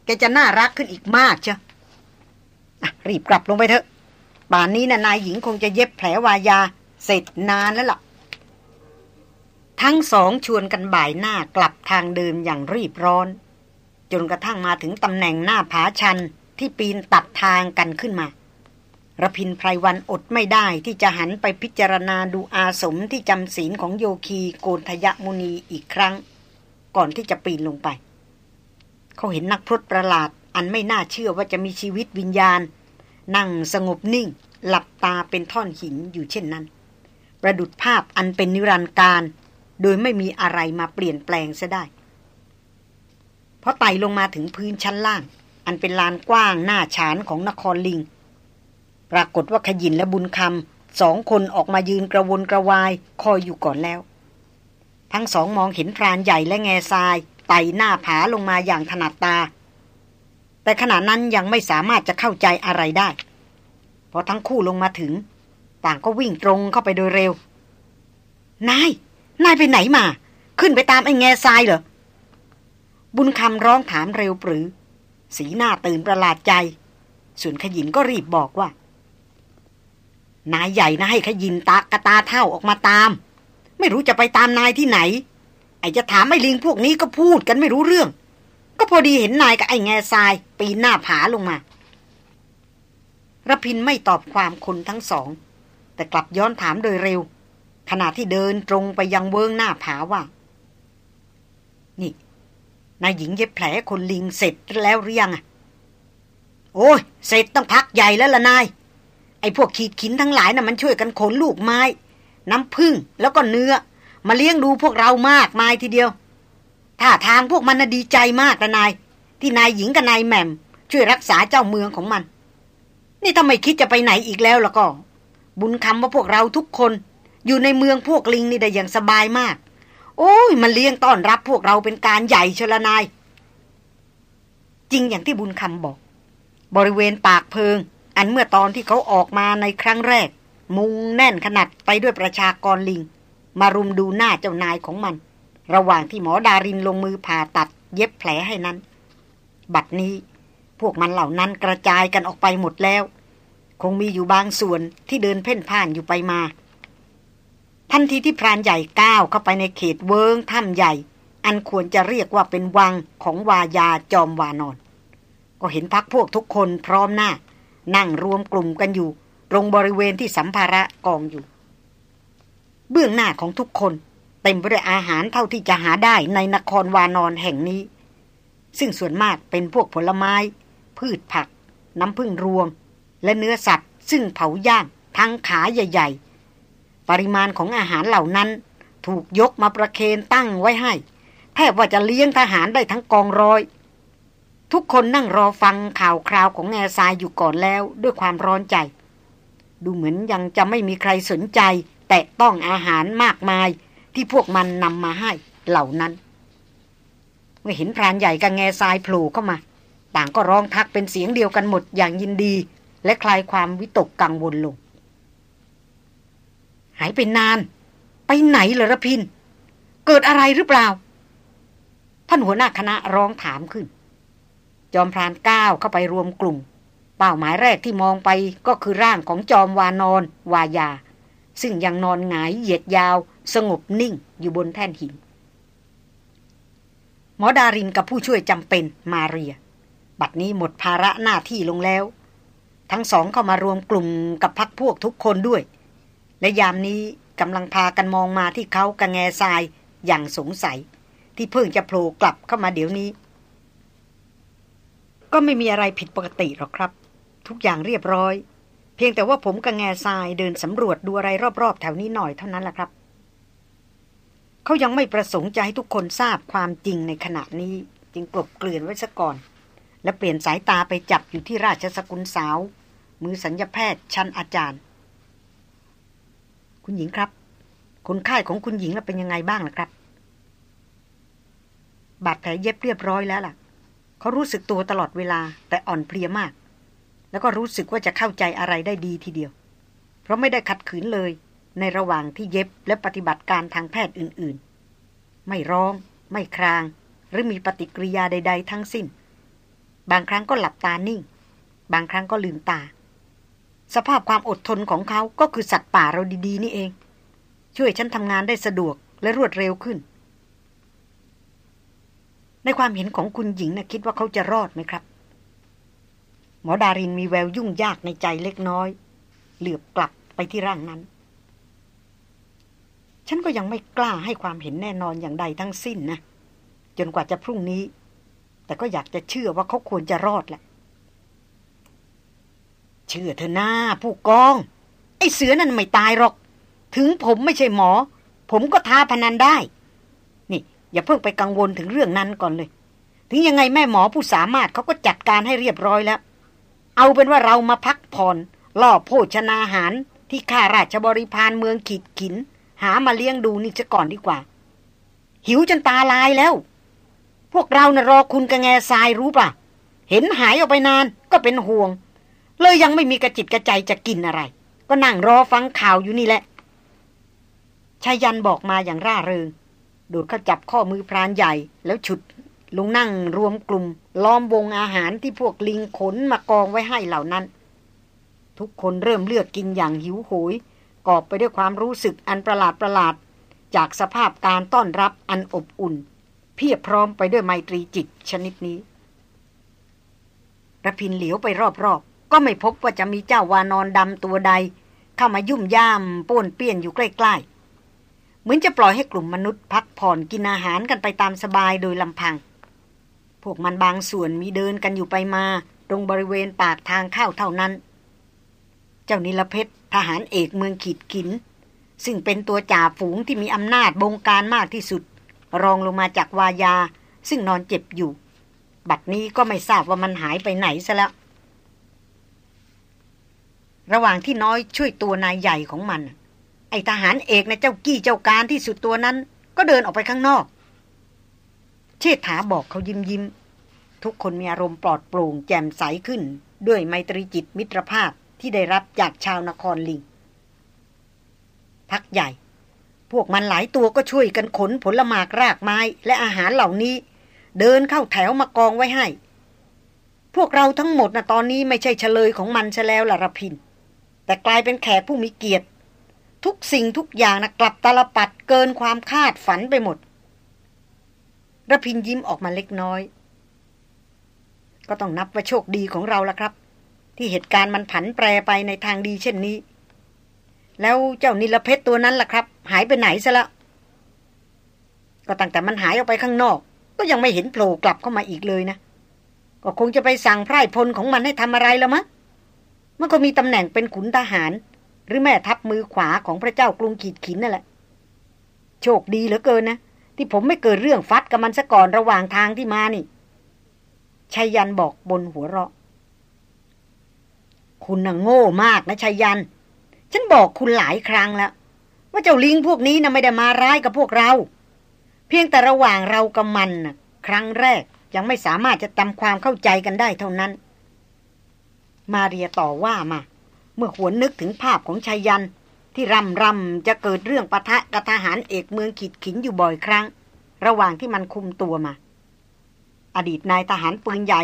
แกจะน่ารักขึ้นอีกมากเชียวรีบกลับลงไปเถอะ ป่านนี้นะ่ะนายหญิงคงจะเย็บแผลวายา เสร็จนานแล้วล่ะ ทั้งสองชวนกันบ่ายหน้ากลับทางเดิมอย่างรีบร้อน จนกระทั่งมาถึงตำแหน่งหน้าผาชันที่ปีนตัดทางกันขึ้นมาระพินไพรวันอดไม่ได้ที่จะหันไปพิจารณาดูอาสมที่จำศีลของโยคีโกนทยมุนีอีกครั้ง ก่อนที่จะปีนลงไป เขาเห็นนักพรตประหลาด อันไม่น่าเชื่อว่าจะมีชีวิตวิญญาณ นั่งสงบนิ่ง หลับตาเป็นท่อนหินอยู่เช่นนั้น ประดุดภาพอันเป็นนิรันดร์การ โดยไม่มีอะไรมาเปลี่ยนแปลงซะได้เพราะไต่ลงมาถึงพื้นชั้นล่าง อันเป็นลานกว้างหน้าฉานของนครลิง ปรากฏว่าขยินและบุญคำสองคนออกมายืนกระวนกระวายคอยอยู่ก่อนแล้ว ทั้งสองมองเห็นพรานใหญ่และแง่ทรายไต่หน้าผาลงมาอย่างถนัดตา แต่ขณะนั้นยังไม่สามารถจะเข้าใจอะไรได้พอทั้งคู่ลงมาถึง ต่างก็วิ่งตรงเข้าไปโดยเร็ว นาย นายไปไหนมา ขึ้นไปตามไอ้แง่ทรายเหรอ บุญคำร้องถามเร็วปรือ สีหน้าตื่นประหลาดใจ ส่วนขยินก็รีบบอกว่า นายใหญ่นะให้ขยินตากระตาเท่าออกมาตาม ไม่รู้จะไปตามนายที่ไหน ไอ้จะถามไอ้ลิงพวกนี้ก็พูดกันไม่รู้เรื่อง ก็พอดีเห็นนายกับไอ้แง่ทราย ปีนหน้าผาลงมาระพินไม่ตอบความคนทั้งสอง แต่กลับย้อนถามโดยเร็ว ขณะที่เดินตรงไปยังเวิงหน้าผาว่า นี่นายหญิงเย็บแผลคนลิงเสร็จแล้วหรือยังอะโอ้ยเสร็จต้องพักใหญ่แล้วล่ะนาย ไอ้พวกขีดขินทั้งหลายนะ่ะมันช่วยกันขนลูกไม้ น้ำพึ่งแล้วก็เนื้อ มาเลี้ยงดูพวกเรามากมายทีเดียวถ้าทางพวกมันน่ะดีใจมากนะนาย ที่นายหญิงกับนายแหม่ม ช่วยรักษาเจ้าเมืองของมัน นี่ถ้าไมคิดจะไปไหนอีกแล้วล่ะก็ บุญคำว่าพวกเราทุกคน อยู่ในเมืองพวกลิงนี่ได้อย่างสบายมาก โอ้ยมันเลี้ยงต้อนรับพวกเราเป็นการใหญ่ชลนาย จริงอย่างที่บุญคำบอก บริเวณปากเพิง อันเมื่อตอนที่เขาออกมาในครั้งแรก มุงแน่นขนาดไปด้วยประชากรลิง มารุมดูหน้าเจ้านายของมัน ระหว่างที่หมอดารินลงมือผ่าตัดเย็บแผลให้นั้น บัดนี้พวกมันเหล่านั้นกระจายกันออกไปหมดแล้ว คงมีอยู่บางส่วนที่เดินเพ่นพ่านอยู่ไปมา ทันทีที่พรานใหญ่ก้าวเข้าไปในเขตเวิงถ้ำใหญ่ อันควรจะเรียกว่าเป็นวังของวายาจอมวานอน ก็เห็นพักพวกทุกคนพร้อมหน้า นั่งรวมกลุ่มกันอยู่ ตรงบริเวณที่สัมภาระกองอยู่ เบื้องหน้าของทุกคน เต็มไปด้วยอาหารเท่าที่จะหาได้ในนครวานอนแห่งนี้ ซึ่งส่วนมากเป็นพวกผลไม้ พืชผัก น้ำพึ่งรวง และเนื้อสัตว์ ซึ่งเผาย่างทั้งขาใหญ่ ปริมาณของอาหารเหล่านั้น ถูกยกมาประเคนตั้งไว้ให้ แทบว่าจะเลี้ยงทหารได้ทั้งกองร้อย ทุกคนนั่งรอฟังข่าวคราวของแง่ทรายอยู่ก่อนแล้วด้วยความร้อนใจ ดูเหมือนยังจะไม่มีใครสนใจ แต่ต้องอาหารมากมายที่พวกมันนำมาให้เหล่านั้น เมื่อเห็นพรานใหญ่กับแง่ทรายโผล่เข้ามา ต่างก็ร้องทักเป็นเสียงเดียวกันหมดอย่างยินดี และคลายความวิตกกังวลลงายไปนาน ไปไหนเหรอระพิน เกิดอะไรหรือเปล่า ท่านหัวหน้าคณะร้องถามขึ้น จอมพรานก้าวเข้าไปรวมกลุ่ม เป้าหมายแรกที่มองไปก็คือร่างของจอมวานอนวายา ซึ่งยังนอนหงายเหยียดยาว สงบนิ่งอยู่บนแท่นหิน หมอดารินกับผู้ช่วยจำเป็นมาเรีย บัดนี้หมดภาระหน้าที่ลงแล้ว ทั้งสองเข้ามารวมกลุ่มกับพักพวกทุกคนด้วย และยามนี้กำลังพากันมองมาที่เขากระแงทรายอย่างสงสัย ที่เพิ่งจะโผล่กลับเข้ามาเดี๋ยวนี้ ก็ไม่มีอะไรผิดปกติหรอกครับ ทุกอย่างเรียบร้อย เพียงแต่ว่าผมกับแงทรายเดินสำรวจดูอะไรรอบๆ แถวนี้หน่อยเท่านั้นแหละครับเขายังไม่ประสงค์จะให้ทุกคนทราบความจริงในขณะนี้ จึงกลบเกลื่อนไว้ซะก่อน และเปลี่ยนสายตาไปจับอยู่ที่ราชสกุลสาว มือสัญญาแพทย์ชั้นอาจารย์ คุณหญิงครับ คนไข้ของคุณหญิงเป็นยังไงบ้างล่ะครับ บาดแผลเย็บเรียบร้อยแล้วล่ะ เขารู้สึกตัวตลอดเวลาแต่อ่อนเพลียมาก แล้วก็รู้สึกว่าจะเข้าใจอะไรได้ดีทีเดียว เพราะไม่ได้ขัดขืนเลย ในระหว่างที่เย็บและปฏิบัติการทางแพทย์อื่น ๆ ไม่ร้อง ไม่คราง หรือมีปฏิกิริยาใด ๆ ทั้งสิ้น บางครั้งก็หลับตานิ่ง บางครั้งก็ลืมตา สภาพความอดทนของเขาก็คือสัตว์ป่าเราดีๆ นี่เอง ช่วยฉันทำงานได้สะดวกและรวดเร็วขึ้น ในความเห็นของคุณหญิงนะคิดว่าเขาจะรอดไหมครับ หมอดารินมีแววยุ่งยากในใจเล็กน้อย เหลือบกลับไปที่ร่างนั้น ฉันก็ยังไม่กล้าให้ความเห็นแน่นอนอย่างใดทั้งสิ้นนะ จนกว่าจะพรุ่งนี้ แต่ก็อยากจะเชื่อว่าเขาควรจะรอดแหละ เชื่อเธอหน้าผู้กอง ไอ้เสือนั่นไม่ตายหรอก ถึงผมไม่ใช่หมอ ผมก็ท้าพนันได้ นี่ อย่าเพิ่งไปกังวลถึงเรื่องนั้นก่อนเลย ถึงยังไงแม่หมอผู้สามารถเขาก็จัดการให้เรียบร้อยแล้ว เอาเป็นว่าเรามาพักผ่อนล่อโภชนาหารที่ข้าราชบริพารเมืองขีดขิน หามาเลี้ยงดูนี่จะก่อนดีกว่า หิวจนตาลายแล้ว พวกเรานะ่ะรอคุณกระแงทรายรู้ป่ะ เห็นหายออกไปนานก็เป็นห่วง เลยยังไม่มีกระจิตกระใจจะกินอะไร ก็นั่งรอฟังข่าวอยู่นี่แหละชายันบอกมาอย่างร่าเริง โดดเข้าจับข้อมือพรานใหญ่แล้วฉุดลงนั่งรวมกลุ่ม ล้อมวงอาหารที่พวกลิงขนมากองไว้ให้เหล่านั้น ทุกคนเริ่มเลือกกินอย่างหิวโหย กอบไปด้วยความรู้สึกอันประหลาดประหลาด จากสภาพการต้อนรับอันอบอุ่น เพียบพร้อมไปด้วยไมตรีจิตชนิดนี้ระพินเหลียวไปรอบๆ ก็ไม่พบว่าจะมีเจ้าวานอนดำตัวใด เข้ามายุ่มย่ามป้วนเปี้ยนอยู่ใกล้ๆ เหมือนจะปล่อยให้กลุ่มมนุษย์พักผ่อนกินอาหารกันไปตามสบายโดยลำพัง พวกมันบางส่วนมีเดินกันอยู่ไปมา ตรงบริเวณปากทางเข้าเท่านั้น เจ้านิลเพชรทหารเอกเมืองขีดขิน ซึ่งเป็นตัวจ่าฝูงที่มีอำนาจบงการมากที่สุด รองลงมาจากวายา ซึ่งนอนเจ็บอยู่ บัดนี้ก็ไม่ทราบว่ามันหายไปไหนซะแล้ว ระหว่างที่น้อยช่วยตัวนายใหญ่ของมัน ไอทหารเอกนะเจ้ากี้เจ้าการที่สุดตัวนั้น ก็เดินออกไปข้างนอก เชษฐาบอกเขายิ้มยิ้ม ทุกคนมีอารมณ์ปลอดโปร่งแจ่มใสขึ้น ด้วยไมตรีจิตมิตรภาพที่ได้รับจากชาวนครลิง พักใหญ่ พวกมันหลายตัวก็ช่วยกันขนผลหมากรากไม้และอาหารเหล่านี้ เดินเข้าแถวมากองไว้ให้ พวกเราทั้งหมดนะตอนนี้ไม่ใช่เฉลยของมันซะแล้วล่ะรพิน แต่กลายเป็นแขกผู้มีเกียรติ ทุกสิ่งทุกอย่างนะกลับตาลปัดเกินความคาดฝันไปหมดระพินยิ้มออกมาเล็กน้อย ก็ต้องนับว่าโชคดีของเราละครับ ที่เหตุการณ์มันผันแปรไปในทางดีเช่นนี้ แล้วเจ้านิลเพชรตัวนั้นล่ะครับ หายไปไหนซะละก็ตั้งแต่มันหายออกไปข้างนอก ก็ยังไม่เห็นโผล่กลับเข้ามาอีกเลยนะ ก็คงจะไปสั่งไพร่พลของมันให้ทำอะไรแล้วมะ มันก็มีตำแหน่งเป็นขุนทหาร หรือแม่ทัพมือขวาของพระเจ้ากรุงขีดขินนั่นแหละ โชคดีเหลือเกินนะ ที่ผมไม่เกิดเรื่องฟัดกับมันซะก่อนระหว่างทางที่มานี่ชัยยันบอกบนหัวเราะ คุณน่ะโง่มากนะชัยยัน ฉันบอกคุณหลายครั้งแล้ว ว่าเจ้าลิงพวกนี้นะ่ะไม่ได้มาร้ายกับพวกเรา เพียงแต่ระหว่างเรากับมันนะครั้งแรกยังไม่สามารถจะทำความเข้าใจกันได้เท่านั้น มาเรียต่อว่ามา เมื่อหวนนึกถึงภาพของชายยัน ที่รำรำจะเกิดเรื่องปะทะกับทหารเอกเมืองขีดขินอยู่บ่อยครั้ง ระหว่างที่มันคุมตัวมา อดีตนายทหารปืนใหญ่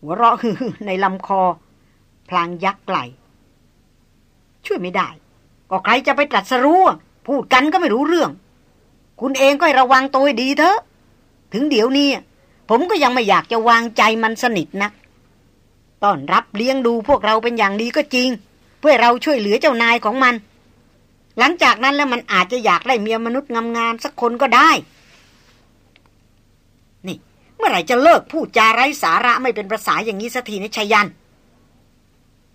หัวเราะฮือในลำคอ พลางยักไหลช่วยไม่ได้ ก็ใครจะไปตรัสรู้พูดกันก็ไม่รู้เรื่อง คุณเองก็ระวังตัวดีเถอะ ถึงเดี๋ยวนี้ผมก็ยังไม่อยากจะวางใจมันสนิทนะ ต้อนรับเลี้ยงดูพวกเราเป็นอย่างดีก็จริง เพื่อเราช่วยเหลือเจ้านายของมัน หลังจากนั้นแล้วมันอาจจะอยากได้เมียมนุษย์งามๆสักคนก็ได้ นี่ เมื่อไหร่จะเลิกพูดจาไร้สาระไม่เป็นภาษาอย่างนี้สักทีนะชยัน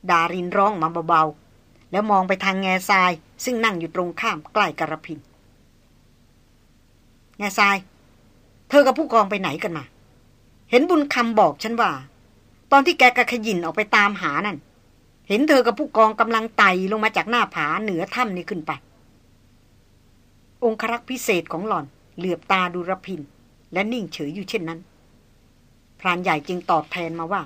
ดารินร้องมาเบาๆแล้วมองไปทางแง่ทราย ซึ่งนั่งอยู่ตรงข้ามใกล้กระพินแง่ทราย เธอกับผู้กองไปไหนกันมา เห็นบุญคำบอกฉันว่า ตอนที่แกกระขยินออกไปตามหานั่น เห็นเธอกับผู้กองกำลังไต่ลงมาจากหน้าผาเหนือถ้ำนี่ขึ้นไป องครักษ์พิเศษของหล่อน เหลือบตาดูรพิน และนิ่งเฉยอยู่เช่นนั้น พรานใหญ่จึงตอบแทนมาว่า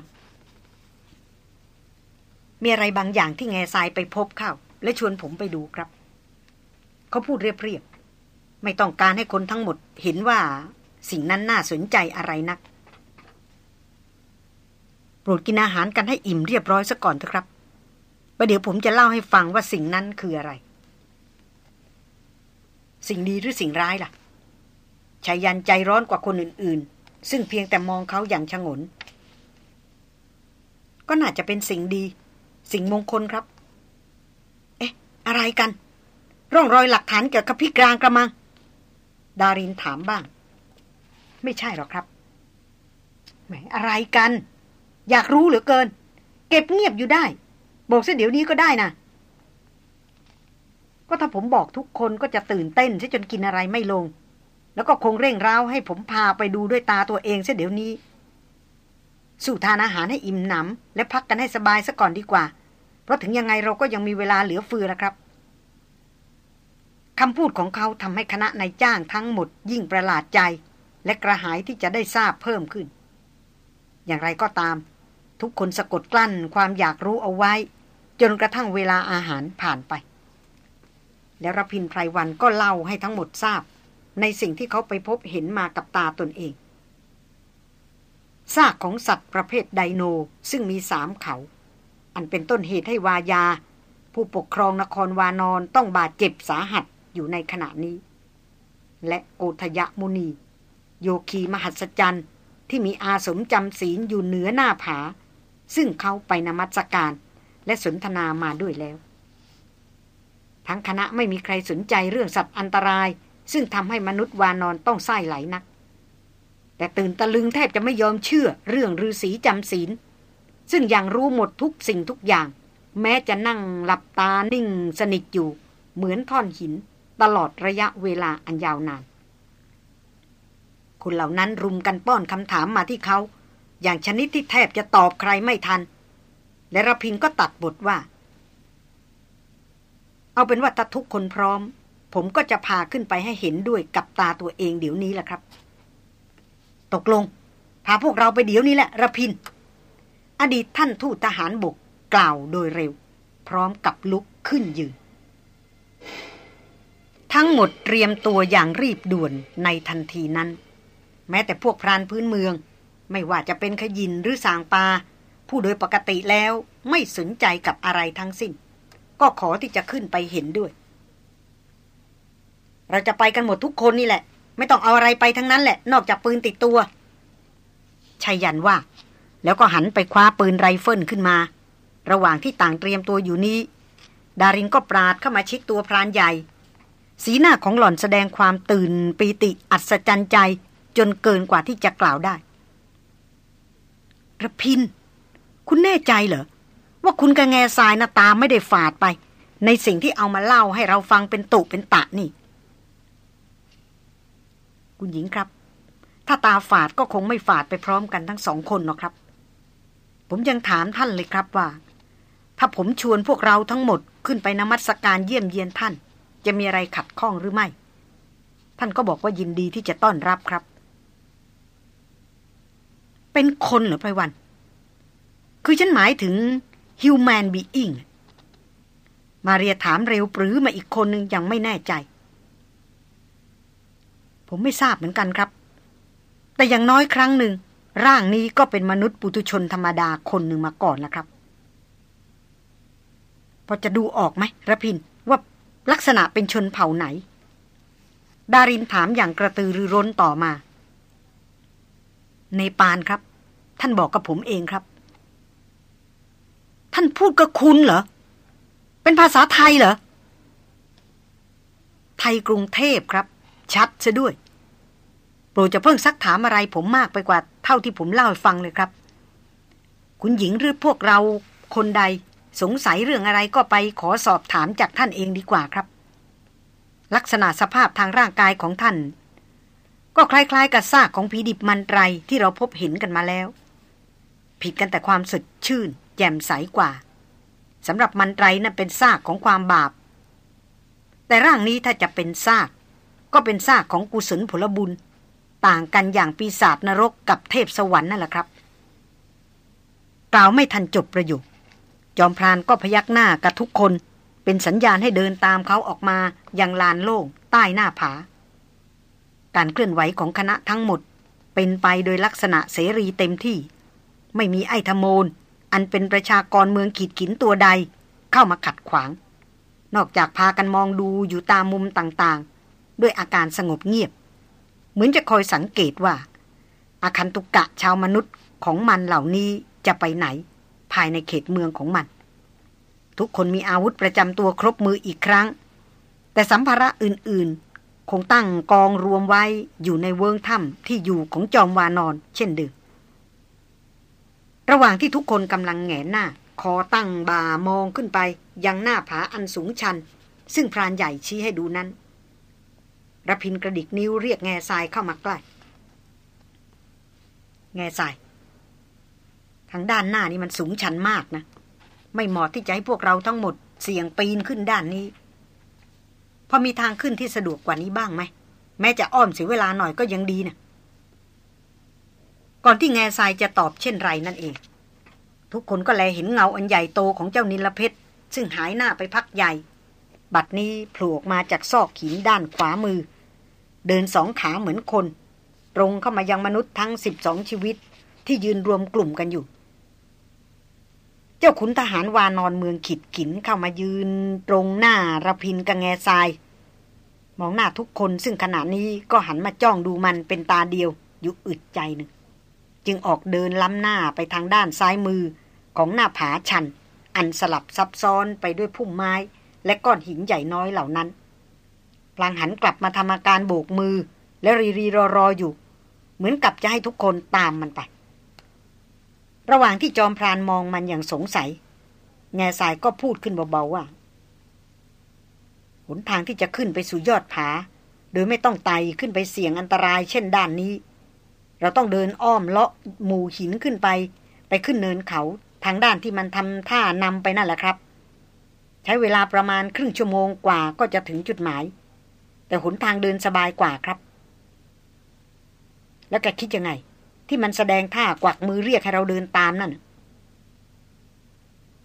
มีอะไรบางอย่างที่แง่ทรายไปพบเข้า และชวนผมไปดูครับ เขาพูดเรียบๆไม่ต้องการให้คนทั้งหมดเห็นว่าสิ่งนั้นน่าสนใจอะไรนัก ปรดกินอาหารกันให้อิ่มเรียบร้อยซะก่อนเถอะครับประเดี๋ยวผมจะเล่าให้ฟังว่าสิ่งนั้นคืออะไร สิ่งดีหรือสิ่งร้ายล่ะชายันใจร้อนกว่าคนอื่น ๆ ซึ่งเพียงแต่มองเขาอย่างชงน ก็น่าจะเป็นสิ่งดี สิ่งมงคลครับ เอ๊ะ อะไรกัน ร่องรอยหลักฐานเกี่ยวกับพี่กลางกระมัง ดารินถามบ้าง ไม่ใช่หรอกครับแหมอะไรกัน อยากรู้เหลือเกิน เก็บเงียบอยู่ได้ บอกซะเดี๋ยวนี้ก็ได้นะก็ถ้าผมบอกทุกคนก็จะตื่นเต้นซะจนกินอะไรไม่ลง แล้วก็คงเร่งร้าวให้ผมพาไปดูด้วยตาตัวเองซะเดี๋ยวนี้ สู่ทานอาหารให้อิ่มหนำและพักกันให้สบายซะก่อนดีกว่า เพราะถึงยังไงเราก็ยังมีเวลาเหลือเฟือแล้วครับคำพูดของเขาทำให้คณะนายจ้างทั้งหมด ยิ่งประหลาดใจ และกระหายที่จะได้ทราบเพิ่มขึ้น อย่างไรก็ตาม ทุกคนสะกดกลั้นความอยากรู้เอาไว้ จนกระทั่งเวลาอาหารผ่านไป แล้วรพินไพรวันก็เล่าให้ทั้งหมดทราบ ในสิ่งที่เขาไปพบเห็นมากับตาตนเองซากของสัตว์ประเภทไดโนซึ่งมีสามเขา อันเป็นต้นเหตุให้วายา ผู้ปกครองนครวานอนต้องบาดเจ็บสาหัสอยู่ในขณะนี้ และโกธยมุนี โยคีมหัศจรรย์ที่มีอาสมจำศีลอยู่เหนือหน้าผา ซึ่งเขาไปนมัสการ และสนทนามาด้วยแล้ว ทั้งคณะไม่มีใครสนใจเรื่องสัตว์อันตราย ซึ่งทำให้มนุษย์วานอนต้องไส้ไหลนัก แต่ตื่นตะลึงแทบจะไม่ยอมเชื่อเรื่องฤาษีจำศีล ซึ่งยังรู้หมดทุกสิ่งทุกอย่าง แม้จะนั่งหลับตานิ่งสนิทอยู่ เหมือนท่อนหิน ตลอดระยะเวลาอันยาวนานคนเหล่านั้นรุมกันป้อนคำถามมาที่เขา อย่างชนิดที่แทบจะตอบใครไม่ทัน และระพินก็ตัดบทว่า เอาเป็นว่าถ้าทุกคนพร้อม ผมก็จะพาขึ้นไปให้เห็นด้วยกับตาตัวเองเดี๋ยวนี้แหละครับ ตกลง พาพวกเราไปเดี๋ยวนี้แหละระพิน อดีตท่านทูตทหารบกกล่าวโดยเร็ว พร้อมกับลุกขึ้นยืน ทั้งหมดเตรียมตัวอย่างรีบด่วนในทันทีนั้น แม้แต่พวกพรานพื้นเมือง ไม่ว่าจะเป็นขยินหรือสางปา ผู้โดยปกติแล้วไม่สนใจกับอะไรทั้งสิ้น ก็ขอที่จะขึ้นไปเห็นด้วย เราจะไปกันหมดทุกคนนี่แหละ ไม่ต้องเอาอะไรไปทั้งนั้นแหละ นอกจากปืนติดตัวชัยยันว่า แล้วก็หันไปคว้าปืนไรเฟิลขึ้นมา ระหว่างที่ต่างเตรียมตัวอยู่นี้ ดารินก็ปราดเข้ามาชิดตัวพรานใหญ่ สีหน้าของหล่อนแสดงความตื่นปีติอัศจรรย์ใจจนเกินกว่าที่จะกล่าวได้ ระพิน คุณแน่ใจเหรอ ว่าคุณกระแงทรายน้าตาไม่ได้ฝาดไป ในสิ่งที่เอามาเล่าให้เราฟังเป็นตุเป็นตะนี่ คุณหญิงครับ ถ้าตาฝาดก็คงไม่ฝาดไปพร้อมกันทั้งสองคนหรอกครับ ผมยังถามท่านเลยครับว่า ถ้าผมชวนพวกเราทั้งหมดขึ้นไปนมัสการเยี่ยมเยียนท่าน จะมีอะไรขัดข้องหรือไม่ ท่านก็บอกว่ายินดีที่จะต้อนรับครับ เป็นคนเหรอไพรวัน คือฉันหมายถึง human being มาเรียถามเร็วปรือมาอีกคนหนึ่งยังไม่แน่ใจ ผมไม่ทราบเหมือนกันครับ แต่อย่างน้อยครั้งหนึ่ง ร่างนี้ก็เป็นมนุษย์ปุถุชนธรรมดาคนหนึ่งมาก่อนแล้วครับ พอจะดูออกไหมระพินว่าลักษณะเป็นชนเผ่าไหน ดารินถามอย่างกระตือรือร้นต่อมา ในปานครับ ท่านบอกกับผมเองครับ ท่านพูดกับคุณเหรอ เป็นภาษาไทยเหรอ ไทยกรุงเทพครับ ชัดซะด้วย โปรดจะเพิ่งซักถามอะไรผมมากไปกว่า เท่าที่ผมเล่าให้ฟังเลยครับ คุณหญิงหรือพวกเราคนใดสงสัยเรื่องอะไรก็ไปขอสอบถามจากท่านเองดีกว่าครับ ลักษณะสภาพทางร่างกายของท่าน ก็คล้ายๆ กับซากของผีดิบมันไรที่เราพบเห็นกันมาแล้ว ผิดกันแต่ความสดชื่น แจ่มใสกว่าสำหรับมันไรนั่นเป็นซากของความบาป แต่ร่างนี้ถ้าจะเป็นซาก ก็เป็นซากของกุศลผลบุญ ต่างกันอย่างปีศาจนรกกับเทพสวรรค์นั่นแหละครับกล่าวไม่ทันจบประโยค จอมพรานก็พยักหน้ากับทุกคน เป็นสัญญาณให้เดินตามเขาออกมายังลานโล่งใต้หน้าผา การเคลื่อนไหวของคณะทั้งหมด เป็นไปโดยลักษณะเสรีเต็มที่ ไม่มีไอ้ธโมนอันเป็นประชากรเมืองขีดขินตัวใด เข้ามาขัดขวาง นอกจากพากันมองดูอยู่ตามมุมต่างๆ ด้วยอาการสงบเงียบ เหมือนจะคอยสังเกตว่า อาคันตุกกะชาวมนุษย์ของมันเหล่านี้จะไปไหน ภายในเขตเมืองของมัน ทุกคนมีอาวุธประจำตัวครบมืออีกครั้ง แต่สัมภาระอื่นๆ คงตั้งกองรวมไว้อยู่ในเวิงถ้ำที่อยู่ของจอมวานอน เช่นเดิมระหว่างที่ทุกคนกำลังแงหน้า คอตั้งบ่ามองขึ้นไป ยังหน้าผาอันสูงชัน ซึ่งพรานใหญ่ชี้ให้ดูนั้นระพินกระดิกนิ้วเรียกแง่ทรายเข้ามาใกล้แง่ทราย ทางด้านหน้านี่มันสูงชันมากนะ ไม่เหมาะที่จะให้พวกเราทั้งหมดเสี่ยงปีนขึ้นด้านนี้ อมีทางขึ้นที่สะดวกกว่านี้บ้างไหม แม้จะอ้อมเสียเวลาหน่อยก็ยังดีนะก่อนที่แง่ทรายจะตอบเช่นไรนั่นเอง ทุกคนก็แลเห็นเงาอันใหญ่โตของเจ้านิลเพชรซึ่งหายหน้าไปพักใหญ่ บัดนี้โผล่ออกมาจากซอกหินด้านขวามือ เดินสองขาเหมือนคน ตรงเข้ามายังมนุษย์ทั้งสิบสองชีวิต ที่ยืนรวมกลุ่มกันอยู่ เจ้าขุนทหารวานอนเมืองขิดขินเข้ามายืน ตรงหน้าระพินกังแงทราย มองหน้าทุกคนซึ่งขณะนี้ก็หันมาจ้องดูมันเป็นตาเดียวอยู่อึดใจหนึ่ง จึงออกเดินล้ำหน้าไปทางด้านซ้ายมือของหน้าผาชัน อันสลับซับซ้อนไปด้วยพุ่มไม้ และก้อนหินใหญ่น้อยเหล่านั้นพลางหันกลับมาทำอาการโบกมือ และรีรีรอรออยู่ เหมือนกับจะให้ทุกคนตามมันไป ระหว่างที่จอมพรานมองมันอย่างสงสัย แง่สายก็พูดขึ้นเบาๆว่า หนทางที่จะขึ้นไปสู่ยอดผา โดยไม่ต้องไต่ขึ้นไปเสี่ยงอันตรายเช่นด้านนี้ เราต้องเดินอ้อมเลาะหมู่หินขึ้นไป ไปขึ้นเนินเขาทางด้านที่มันทำท่านำไปนั่นแหละครับ ใช้เวลาประมาณครึ่งชั่วโมงกว่าก็จะถึงจุดหมาย แต่หนทางเดินสบายกว่าครับ แล้วแกคิดยังไง ที่มันแสดงท่ากวักมือเรียกให้เราเดินตามนั่น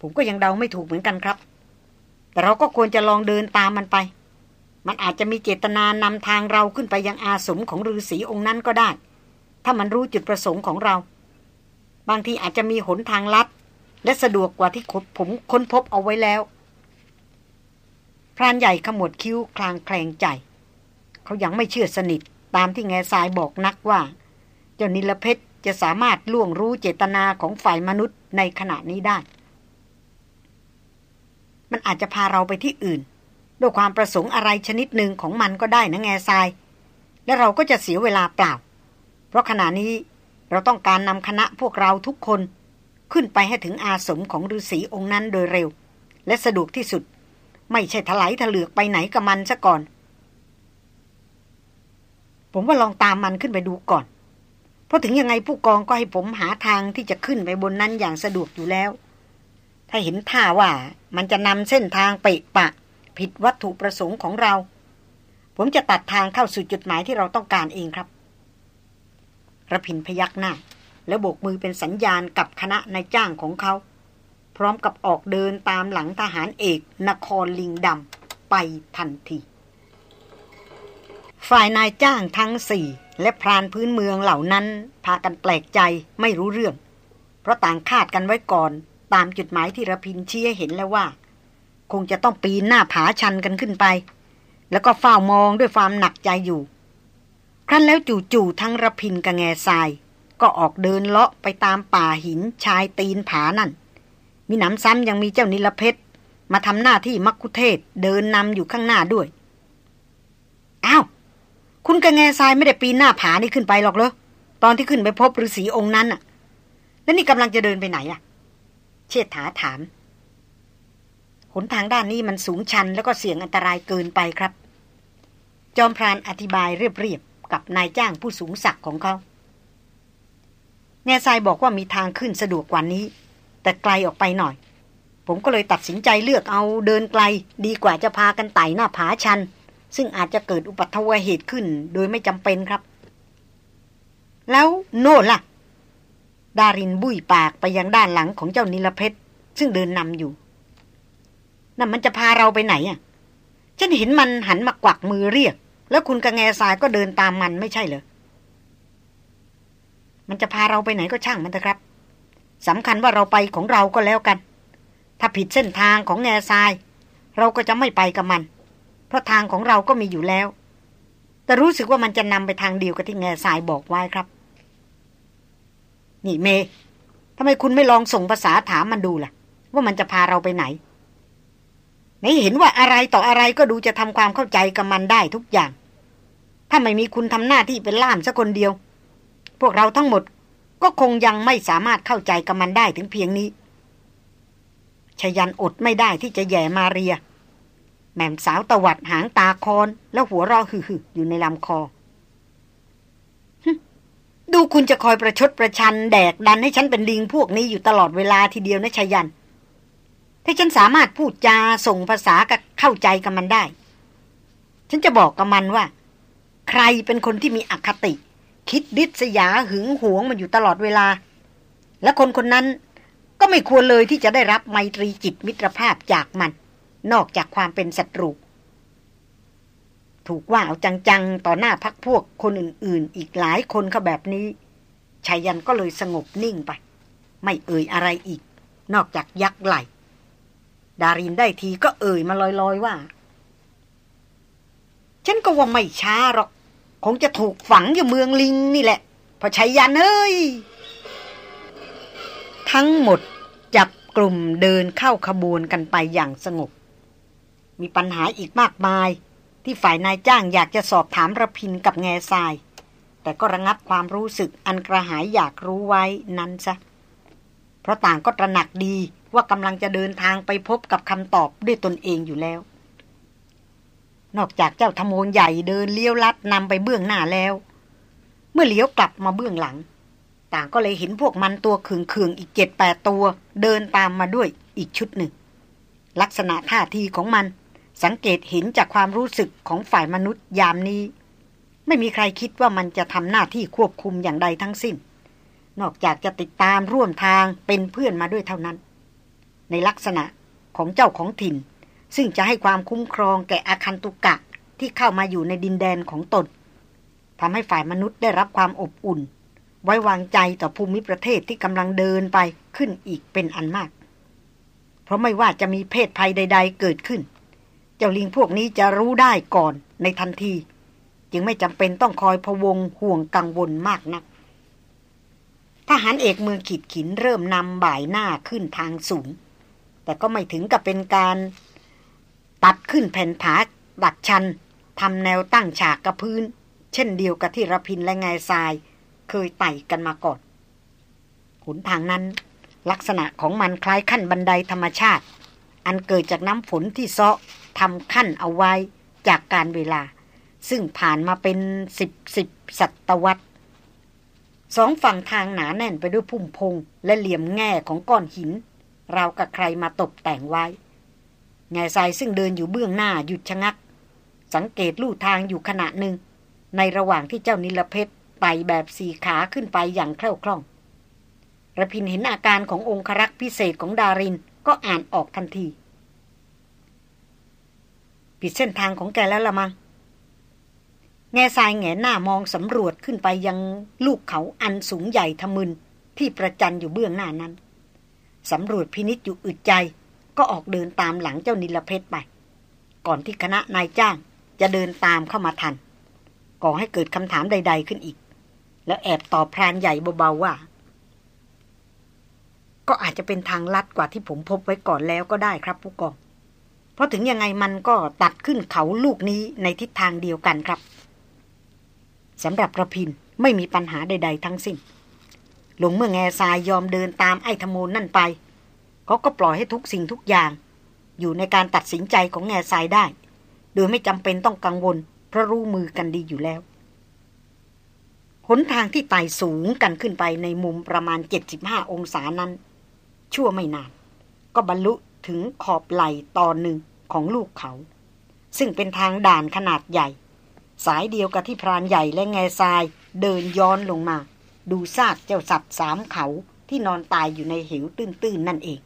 ผมก็ยังเดาไม่ถูกเหมือนกันครับ แต่เราก็ควรจะลองเดินตามมันไป มันอาจจะมีเจตนานำทางเราขึ้นไปยังอาสมของฤาษีองค์นั้นก็ได้ ถ้ามันรู้จุดประสงค์ของเรา บางทีอาจจะมีหนทางลัด และสะดวกกว่าที่ผมค้นพบเอาไว้แล้วพรานใหญ่ขมวดคิ้วคลางแคลงใจ เขายังไม่เชื่อสนิทตามที่แง่ทรายบอกนักว่า เจ้านิลเพชรจะสามารถล่วงรู้เจตนาของฝ่ายมนุษย์ในขณะนี้ได้ มันอาจจะพาเราไปที่อื่น ด้วยความประสงค์อะไรชนิดหนึ่งของมันก็ได้นะแง่ทราย และเราก็จะเสียเวลาเปล่า เพราะขณะนี้เราต้องการนำคณะพวกเราทุกคน ขึ้นไปให้ถึงอาสมของฤาษีองค์นั้นโดยเร็ว และสะดวกที่สุด ไม่ใช่ถลายถลือกไปไหนกับมันซะก่อน ผมว่าลองตามมันขึ้นไปดูก่อน เพราะถึงยังไงผู้กองก็ให้ผมหาทางที่จะขึ้นไปบนนั้นอย่างสะดวกอยู่แล้ว ถ้าเห็นท่าว่ามันจะนำเส้นทางเปปะ ผิดวัตถุประสงค์ของเรา ผมจะตัดทางเข้าสู่จุดหมายที่เราต้องการเองครับระพินพยักหน้า แล้วโบกมือเป็นสัญญาณกับคณะนายจ้างของเขา พร้อมกับออกเดินตามหลังทหารเอกนครลิงดำไปทันที ฝ่ายนายจ้างทั้งสี่และพรานพื้นเมืองเหล่านั้น พากันแปลกใจไม่รู้เรื่อง เพราะต่างคาดกันไว้ก่อน ตามจุดหมายที่ระพินเชี้เห็นแล้วว่า คงจะต้องปีนหน้าผาชันกันขึ้นไป แล้วก็เฝ้ามองด้วยความหนักใจอยู่ ครั้นแล้วจู่ๆทั้งระพินกับแง่ทราย ก็ออกเดินเลาะไปตามป่าหินชายตีนผานั่น มีหนำซ้ำยังมีเจ้านิลเพชรมาทำหน้าที่มักคุเทศเดินนำอยู่ข้างหน้าด้วยอ้าวคุณกระแงทรายไม่ได้ปีนหน้าผานี่ขึ้นไปหรอกเหรอตอนที่ขึ้นไปพบฤาษีองค์นั้นน่ะ แล้วนี่กำลังจะเดินไปไหนอะ เชษฐาถาม หนทางด้านนี้มันสูงชันแล้วก็เสี่ยงอันตรายเกินไปครับ จอมพรานอธิบายเรียบๆกับนายจ้างผู้สูงศักดิ์ของเขาแง่ทรายบอกว่ามีทางขึ้นสะดวกกว่านี้ แต่ไกลออกไปหน่อย ผมก็เลยตัดสินใจเลือกเอาเดินไกล ดีกว่าจะพากันไต่หน้าผาชัน ซึ่งอาจจะเกิดอุปัตวเหตุขึ้น โดยไม่จำเป็นครับ แล้วโน่ล่ะ ดารินบุยปากไปยังด้านหลังของเจ้านิลเพชรซึ่งเดินนำอยู่นั่นมันจะพาเราไปไหนอะ ฉันเห็นมันหันมากวักมือเรียก แล้วคุณกระแงสายก็เดินตามมันไม่ใช่เหรอ มันจะพาเราไปไหนก็ช่างมันเถอะครับสำคัญว่าเราไปของเราก็แล้วกัน ถ้าผิดเส้นทางของแง่ทราย เราก็จะไม่ไปกับมัน เพราะทางของเราก็มีอยู่แล้ว แต่รู้สึกว่ามันจะนำไปทางเดียวกับที่แง่ทรายบอกไว้ครับ นี่เมทำไมคุณไม่ลองส่งภาษาถามมันดูล่ะ ว่ามันจะพาเราไปไหนไหนเห็นว่าอะไรต่ออะไรก็ดูจะทำความเข้าใจกับมันได้ทุกอย่าง ถ้าไม่มีคุณทำหน้าที่เป็นล่ามสักคนเดียว พวกเราทั้งหมดก็คงยังไม่สามารถเข้าใจกับมันได้ถึงเพียงนี้ชยันอดไม่ได้ที่จะแย่มาเรีย แม่มสาวตวัดหางตาคอน แล้วหัวรอหึ่อยู่ในลำคอ ดูคุณจะคอยประชดประชันแดกดันให้ฉันเป็นลิงพวกนี้อยู่ตลอดเวลาทีเดียวนะชยัน ถ้าฉันสามารถพูดจาส่งภาษากับเข้าใจกับมันได้ ฉันจะบอกกับมันว่า ใครเป็นคนที่มีอคติ คิดดิษยาหึงหวงมันอยู่ตลอดเวลา และคนคนนั้นก็ไม่ควรเลยที่จะได้รับไมตรีจิตมิตรภาพจากมัน นอกจากความเป็นศัตรู ถูกว่าเอาจังๆ ต่อหน้าพักพวกคนอื่นๆ อีกหลายคนเขาแบบนี้ชายันก็เลยสงบนิ่งไป ไม่เอ่ยอะไรอีก นอกจากยักไหล ดารินได้ทีก็เอ่ยมาลอยๆว่า ฉันก็ว่าไม่ช้าหรอก คงจะถูกฝังอยู่เมืองลิงนี่แหละ พอชัยยันเอ้ย ทั้งหมดจับกลุ่มเดินเข้าขบวนกันไปอย่างสงบ มีปัญหาอีกมากมาย ที่ฝ่ายนายจ้างอยากจะสอบถามระพินกับแง่ทราย แต่ก็ระงับความรู้สึกอันกระหายอยากรู้ไว้นั้นซะ เพราะต่างก็ตระหนักดีว่ากำลังจะเดินทางไปพบกับคำตอบด้วยตนเองอยู่แล้ว นอกจากเจ้าธโมนใหญ่เดินเลี้ยวลัดนำไปเบื้องหน้าแล้ว เมื่อเลี้ยวกลับมาเบื้องหลัง ต่างก็เลยเห็นพวกมันตัวเคืองๆอีกเจ็ดแปดตัว เดินตามมาด้วยอีกชุดหนึ่ง ลักษณะท่าทีของมัน สังเกตเห็นจากความรู้สึกของฝ่ายมนุษย์ยามนี้ ไม่มีใครคิดว่ามันจะทำหน้าที่ควบคุมอย่างใดทั้งสิ้น นอกจากจะติดตามร่วมทางเป็นเพื่อนมาด้วยเท่านั้น ในลักษณะของเจ้าของถิ่น ซึ่งจะให้ความคุ้มครองแก่อาคันตุกะที่เข้ามาอยู่ในดินแดนของตนทำให้ฝ่ายมนุษย์ได้รับความอบอุ่น ไว้วางใจต่อภูมิประเทศที่กำลังเดินไปขึ้นอีกเป็นอันมาก เพราะไม่ว่าจะมีเพศภัยใด ๆ เกิดขึ้น จ้าลิงพวกนี้จะรู้ได้ก่อนในทันที จึงไม่จำเป็นต้องคอยพวงห่วงกังวลมากนักทหารเอกเมืองขีดขินเริ่มนำบ่ายหน้าขึ้นทางสูง แต่ก็ไม่ถึงกับเป็นการตัดขึ้นแผ่นผาดัดชันทำแนวตั้งฉากกับพื้น เช่นเดียวกับที่ระพินและไงทราย เคยไต่กันมาก่อนหนทางนั้น ลักษณะของมันคล้ายขั้นบันไดธรรมชาติ อันเกิดจากน้ำฝนที่เซาะ ทำขั้นเอาไว้จากการเวลา ซึ่งผ่านมาเป็นสิบสิบศตวรรษสองฝั่งทางหนาแน่นไปด้วยพุ่มพง และเหลี่ยมแง่ของก้อนหิน เรากับใครมาตกแต่งไว้แง่ทรายซึ่งเดินอยู่เบื้องหน้าหยุดชะงัก สังเกตลู่ทางอยู่ขณะหนึ่ง ในระหว่างที่เจ้านิลเพชรไต่แบบสีขาขึ้นไปอย่างแคล่วคล่องระพินเห็นอาการขององครักษ์พิเศษของดารินก็อ่านออกทันที ผิดเส้นทางของแกแล้วละมังแง่ทรายแง่หน้ามองสำรวจขึ้นไปยังลูกเขาอันสูงใหญ่ทะมึนที่ประจันอยู่เบื้องหน้านั้นสำรวจพินิษอยู่อึดใจ ก็ออกเดินตามหลังเจ้านิลเพชรไป ก่อนที่คณะนายจ้างจะเดินตามเข้ามาทัน ก่อให้เกิดคำถามใด ๆขึ้นอีก แล้วแอบตอบพรานใหญ่เบาๆว่า ก็อาจจะเป็นทางลัดกว่าที่ผมพบไว้ก่อนแล้วก็ได้ครับผู้กอง เพราะถึงยังไงมันก็ตัดขึ้นเขาลูกนี้ในทิศทางเดียวกันครับสำหรับประพินไม่มีปัญหาใด ๆ ทั้งสิ้นหลงเมื่อแง่ทรายยอมเดินตามไอ้ธมูลนั่นไปเขาก็ปล่อยให้ทุกสิ่งทุกอย่าง อยู่ในการตัดสินใจของแง่ทรายได้ โดยไม่จำเป็นต้องกังวลเพราะรู้มือกันดีอยู่แล้วหนทางที่ไต่สูงกันขึ้นไปในมุมประมาณ 75 องศานั้น ชั่วไม่นาน ก็บรรลุ ถึงขอบไหล่ตอนหนึ่งของลูกเขา ซึ่งเป็นทางด่านขนาดใหญ่ สายเดียวกับที่พรานใหญ่และแง่ทรายเดินย้อนลงมา ดูซากเจ้าสัตว์สามเขาที่นอนตายอยู่ในเหวตื้นๆนั่นเอง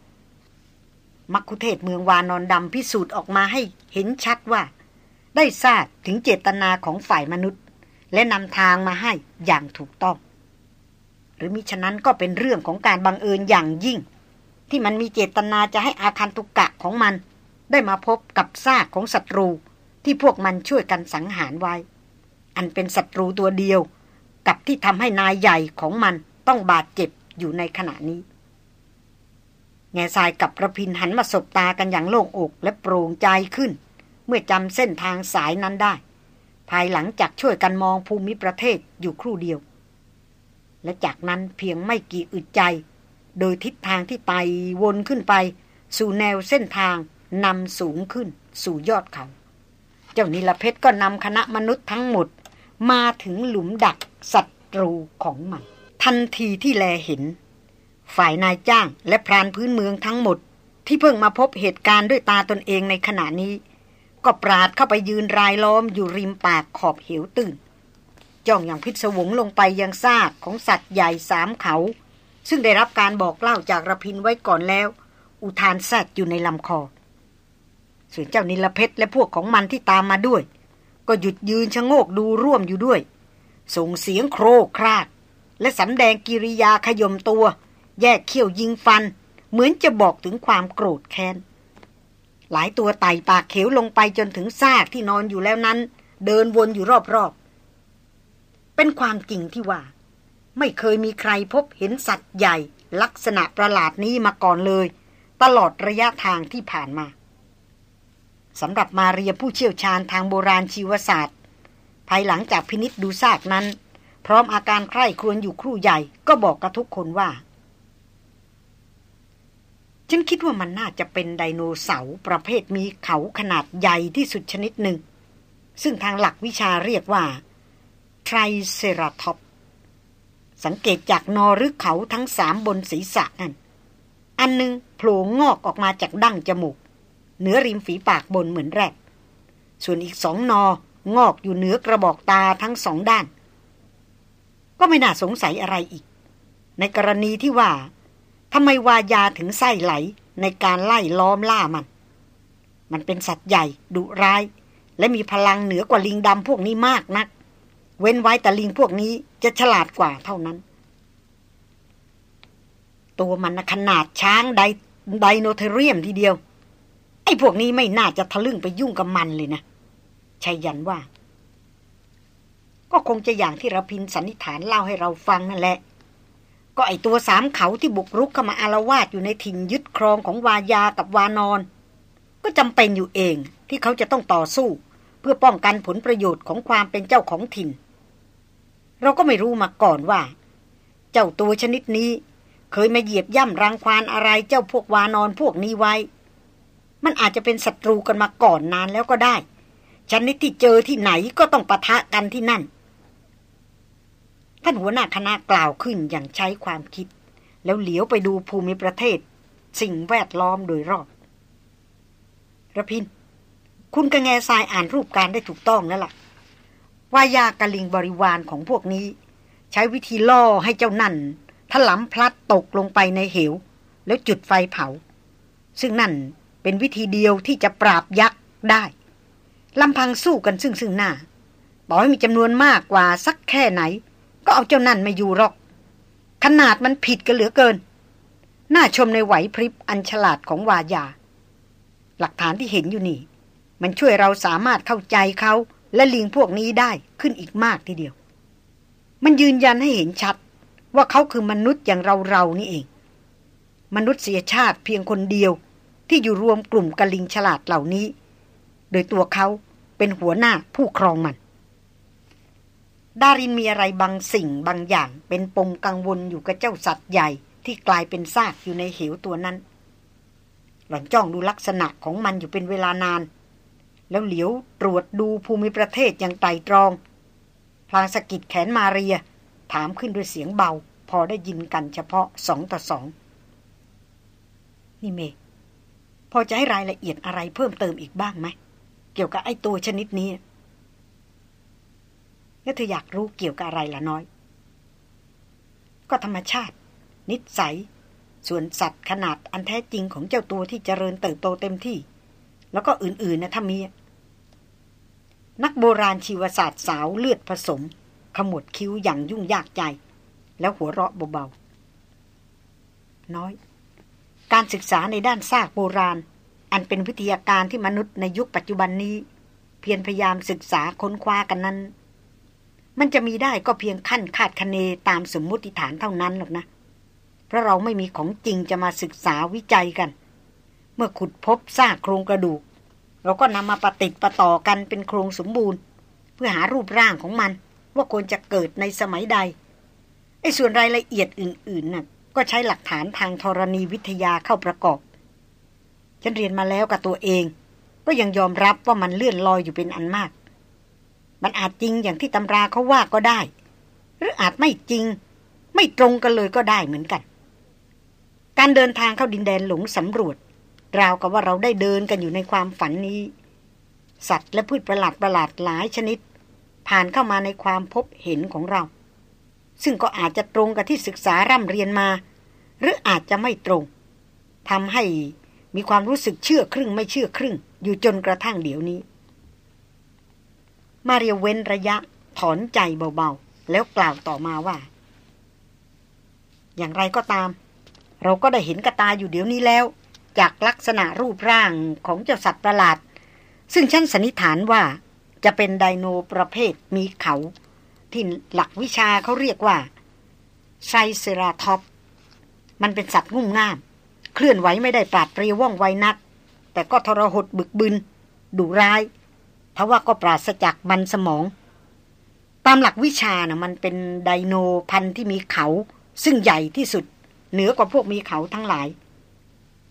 มักคุเทศเมืองวานอนดำพิสูจน์ออกมาให้เห็นชัดว่า ได้ทราบถึงเจตนาของฝ่ายมนุษย์ และนำทางมาให้อย่างถูกต้อง หรือมิฉะนั้นก็เป็นเรื่องของการบังเอิญอย่างยิ่ง ที่มันมีเจตนาจะให้อาคันตุกะของมัน ได้มาพบกับซากของศัตรูที่พวกมันช่วยกันสังหารไว้ อันเป็นศัตรูตัวเดียว กับที่ทำให้นายใหญ่ของมันต้องบาดเจ็บอยู่ในขณะนี้ แง่ทรายกับระพินหันมาสบตากันอย่างโล่งอกและโปร่งใจขึ้น เมื่อจำเส้นทางสายนั้นได้ ภายหลังจากช่วยกันมองภูมิประเทศอยู่ครู่เดียว และจากนั้นเพียงไม่กี่อึดใจ โดยทิศทางที่ไต่วนขึ้นไป สู่แนวเส้นทางนำสูงขึ้นสู่ยอดเขา เจ้านิลเพชรก็นำคณะมนุษย์ทั้งหมด มาถึงหลุมดักศัตรูของมัน ทันทีที่แลเห็น ฝ่ายนายจ้างและพรานพื้นเมืองทั้งหมด ที่เพิ่งมาพบเหตุการณ์ด้วยตาตนเองในขณะนี้ ก็ปราดเข้าไปยืนรายล้อมอยู่ริมปากขอบเหวตื่นจ้องอย่างพิศวงลงไปยังซากของสัตว์ใหญ่สามเขา ซึ่งได้รับการบอกเล่าจากระพินไว้ก่อนแล้ว อุทานแซดอยู่ในลำคอ ส่วนเจ้านิลเพชรและพวกของมันที่ตามมาด้วย ก็หยุดยืนชะโงกดูร่วมอยู่ด้วย ส่งเสียงโครกคราก และสำแดงกิริยาขยมตัว แยกเขี้ยวยิงฟัน เหมือนจะบอกถึงความโกรธแค้นหลายตัวไต่ปากเขวลงไปจนถึงซากที่นอนอยู่แล้วนั้น เดินวนอยู่รอบๆเป็นความจริงที่ว่า ไม่เคยมีใครพบเห็นสัตว์ใหญ่ ลักษณะประหลาดนี้มาก่อนเลย ตลอดระยะทางที่ผ่านมาสำหรับมาเรียผู้เชี่ยวชาญทางโบราณชีวศาสตร์ ภายหลังจากพินิษดูซากนั้น พร้อมอาการใคร่ครวญอยู่ครู่ใหญ่ก็บอกกับทุกคนว่า ฉันคิดว่ามันน่าจะเป็นไดโนเสาร์ประเภทมีเขาขนาดใหญ่ที่สุดชนิดหนึ่ง ซึ่งทางหลักวิชาเรียกว่าไทรเซราทอป สังเกตจากนอหรือเขาทั้งสามบนศีรษะนั่น อันหนึ่งโผล่งอกออกมาจากดั้งจมูก เหนือริมฝีปากบนเหมือนแรก ส่วนอีกสองนองอกอยู่เหนือกระบอกตาทั้งสองด้าน ก็ไม่น่าสงสัยอะไรอีก ในกรณีที่ว่าทำไมวายาถึงไส้ไหลในการไล่ล้อมล่ามัน มันเป็นสัตว์ใหญ่ดุร้าย และมีพลังเหนือกว่าลิงดำพวกนี้มากนัก เว้นไว้แต่ลิงพวกนี้จะฉลาดกว่าเท่านั้น ตัวมันขนาดช้างไดไดโนเทเรียมทีเดียว ไอ้พวกนี้ไม่น่าจะทะลึ่งไปยุ่งกับมันเลยนะชัยยันว่า ก็คงจะอย่างที่ระพินสันนิษฐานเล่าให้เราฟังนั่นแหละ ก็ไอตัวสามเขาที่บุกรุกเข้ามาอารวาสอยู่ในถิ่นยึดครองของวายากับวานอน ก็จำเป็นอยู่เองที่เขาจะต้องต่อสู้ เพื่อป้องกันผลประโยชน์ของความเป็นเจ้าของถิ่น เราก็ไม่รู้มาก่อนว่า เจ้าตัวชนิดนี้ เคยมาเหยียบย่ำรังควานอะไรเจ้าพวกวานอนพวกนี้ไว้ มันอาจจะเป็นศัตรูกันมาก่อนนานแล้วก็ได้ ชนิดที่เจอที่ไหนก็ต้องปะทะกันที่นั่น ท่านหัวหน้าคณะกล่าวขึ้นอย่างใช้ความคิด แล้วเหลียวไปดูภูมิประเทศ สิ่งแวดล้อมโดยรอบระพิน คุณกระแงทรายอ่านรูปการได้ถูกต้องแล้วล่ะ ว่ายากระลิงบริวารของพวกนี้ ใช้วิธีล่อให้เจ้านั่นถลำพลัดตกลงไปในเหว แล้วจุดไฟเผา ซึ่งนั่นเป็นวิธีเดียวที่จะปราบยักษ์ได้ลำพังสู้กันซึ่งซึ่งหน้าต่อให้มีจำนวนมากกว่าสักแค่ไหน ก็เอาเจ้านั่นม่อยู่หรอก ขนาดมันผิดกันเหลือเกิน น่าชมในไหวพริบอันฉลาดของวายา หลักฐานที่เห็นอยู่นี่ มันช่วยเราสามารถเข้าใจเขา และลิงพวกนี้ได้ขึ้นอีกมากทีเดียว มันยืนยันให้เห็นชัด ว่าเขาคือมนุษย์อย่างเราเรานี่เอง มนุษยชาติเพียงคนเดียวที่อยู่รวมกลุ่มกะลิงฉลาดเหล่านี้ โดยตัวเขาเป็นหัวหน้าผู้ครองมัน ดารินมีอะไรบางสิ่งบางอย่างเป็นปมกังวลอยู่กับเจ้าสัตว์ใหญ่ที่กลายเป็นซากอยู่ในเหวตัวนั้น หล่อนจ้องดูลักษณะของมันอยู่เป็นเวลานาน แล้วเหลียวตรวจดูภูมิประเทศอย่างไตรตรอง พลางสกิดแขนมาเรีย ถามขึ้นด้วยเสียงเบา พอได้ยินกันเฉพาะสองต่อสอง นี่เม พอจะให้รายละเอียดอะไรเพิ่มเติมอีกบ้างไหม เกี่ยวกับไอ้ตัวชนิดนี้ แล้วเธออยากรู้เกี่ยวกับอะไรล่ะน้อย ก็ธรรมชาติ นิสัย ส่วนสัตว์ขนาดอันแท้จริงของเจ้าตัวที่เจริญเติบโตเต็มที่ แล้วก็อื่นๆนะถ้ามี นักโบราณชีวศาสตร์สาวเลือดผสม ขมวดคิ้วอย่างยุ่งยากใจ แล้วหัวเราะเบาๆ น้อย การศึกษาในด้านซากโบราณ อันเป็นวิทยาการที่มนุษย์ในยุคปัจจุบันนี้ เพียรพยายามศึกษาค้นคว้ากันนั้น มันจะมีได้ก็เพียงขั้นคาดคะเนตามสมมติฐานเท่านั้นหรอกนะ เพราะเราไม่มีของจริงจะมาศึกษาวิจัยกันเเมื่อขุดพบซากโครงกระดูก เราก็นำมาปฏิติดประต่อกันเป็นโครงสมบูรณ์ เพื่อหารูปร่างของมัน ว่าควรจะเกิดในสมัยใดไอ้ส่วนรายละเอียดอื่นๆน่ะก็ใช้หลักฐานทางธรณีวิทยาเข้าประกอบ ฉันเรียนมาแล้วกับตัวเอง ก็ยังยอมรับว่ามันเลื่อนลอยอยู่เป็นอันมาก มันอาจจริงอย่างที่ตำราเขาว่าก็ได้ หรืออาจไม่จริง ไม่ตรงกันเลยก็ได้เหมือนกัน การเดินทางเข้าดินแดนหลงสำรวจ ราวกับว่าเราได้เดินกันอยู่ในความฝันนี้ สัตว์และพืชประหลาดประหลาดหลายชนิด ผ่านเข้ามาในความพบเห็นของเรา ซึ่งก็อาจจะตรงกับที่ศึกษาร่ำเรียนมา หรืออาจจะไม่ตรงทำให้มีความรู้สึกเชื่อครึ่งไม่เชื่อครึ่ง อยู่จนกระทั่งเดี๋ยวนี้ มาเรียเว้นระยะถอนใจเบาๆ แล้วกล่าวต่อมาว่า อย่างไรก็ตาม เราก็ได้เห็นกระตาอยู่เดี๋ยวนี้แล้ว จากลักษณะรูปร่างของเจ้าสัตว์ประหลาด ซึ่งฉันสันนิษฐานว่าจะเป็นไดโนประเภทมีเขา ที่หลักวิชาเขาเรียกว่าไซเซราท็อป มันเป็นสัตว์งุ่มง่าม เคลื่อนไหวไม่ได้ปราดเปรียวว่องไวนัก แต่ก็ทรหดบึกบึน ดุร้ายทว่าก็ปราศจากมันสมอง ตามหลักวิชานะมันเป็นไดโนพันธุ์ที่มีเขา ซึ่งใหญ่ที่สุด เหนือกว่าพวกมีเขาทั้งหลาย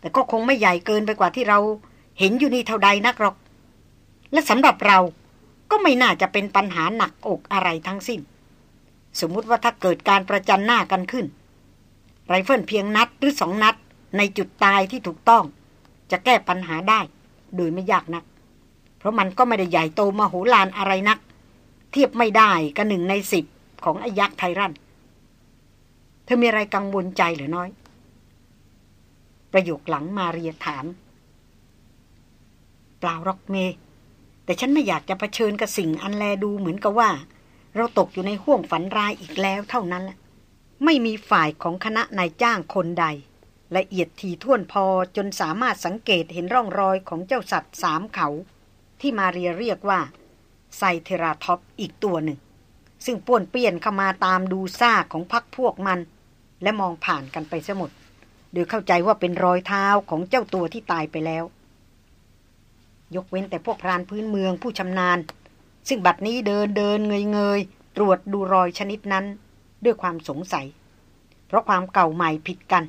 แต่ก็คงไม่ใหญ่เกินไปกว่าที่เราเห็นอยู่นี่เท่าใดนักหรอก และสำหรับเราก็ไม่น่าจะเป็นปัญหาหนักอกอะไรทั้งสิ้น สมมุติว่าถ้าเกิดการประจันหน้ากันขึ้น ไรเฟิลเพียงนัดหรือสองนัดในจุดตายที่ถูกต้อง จะแก้ปัญหาได้ โดยไม่ยากนัก เพราะมันก็ไม่ได้ใหญ่โตมโหฬารอะไรนัก เทียบไม่ได้กับหนึ่งในสิบของไอ้ยักษ์ไทรันเธอมีอะไรกังวลใจหรือน้อย ประโยคหลังมาเรียถาม เปล่ารอกเม แต่ฉันไม่อยากจะะเผชิญกับสิ่งอันแลดูเหมือนกับว่า เราตกอยู่ในห่วงฝันร้ายอีกแล้วเท่านั้นแหละไม่มีฝ่ายของคณะนายจ้างคนใด ละเอียดทีท่วนพอจนสามารถสังเกตเห็นร่องรอยของเจ้าสัตว์สามเขา ที่มาเรียเรียกว่า ไซเทราท็อปอีกตัวหนึ่ง ซึ่งป่วนเปี้ยนเข้ามาตามดูซากของพักพวกมัน และมองผ่านกันไปสมด โดยเข้าใจว่าเป็นรอยเท้าของเจ้าตัวที่ตายไปแล้ว ยกเว้นแต่พวกพรานพื้นเมืองผู้ชำนาญ ซึ่งบัดนี้เดินเดินเงยเงยตรวจดูรอยชนิดนั้นด้วยความสงสัย เพราะความเก่าใหม่ผิดกัน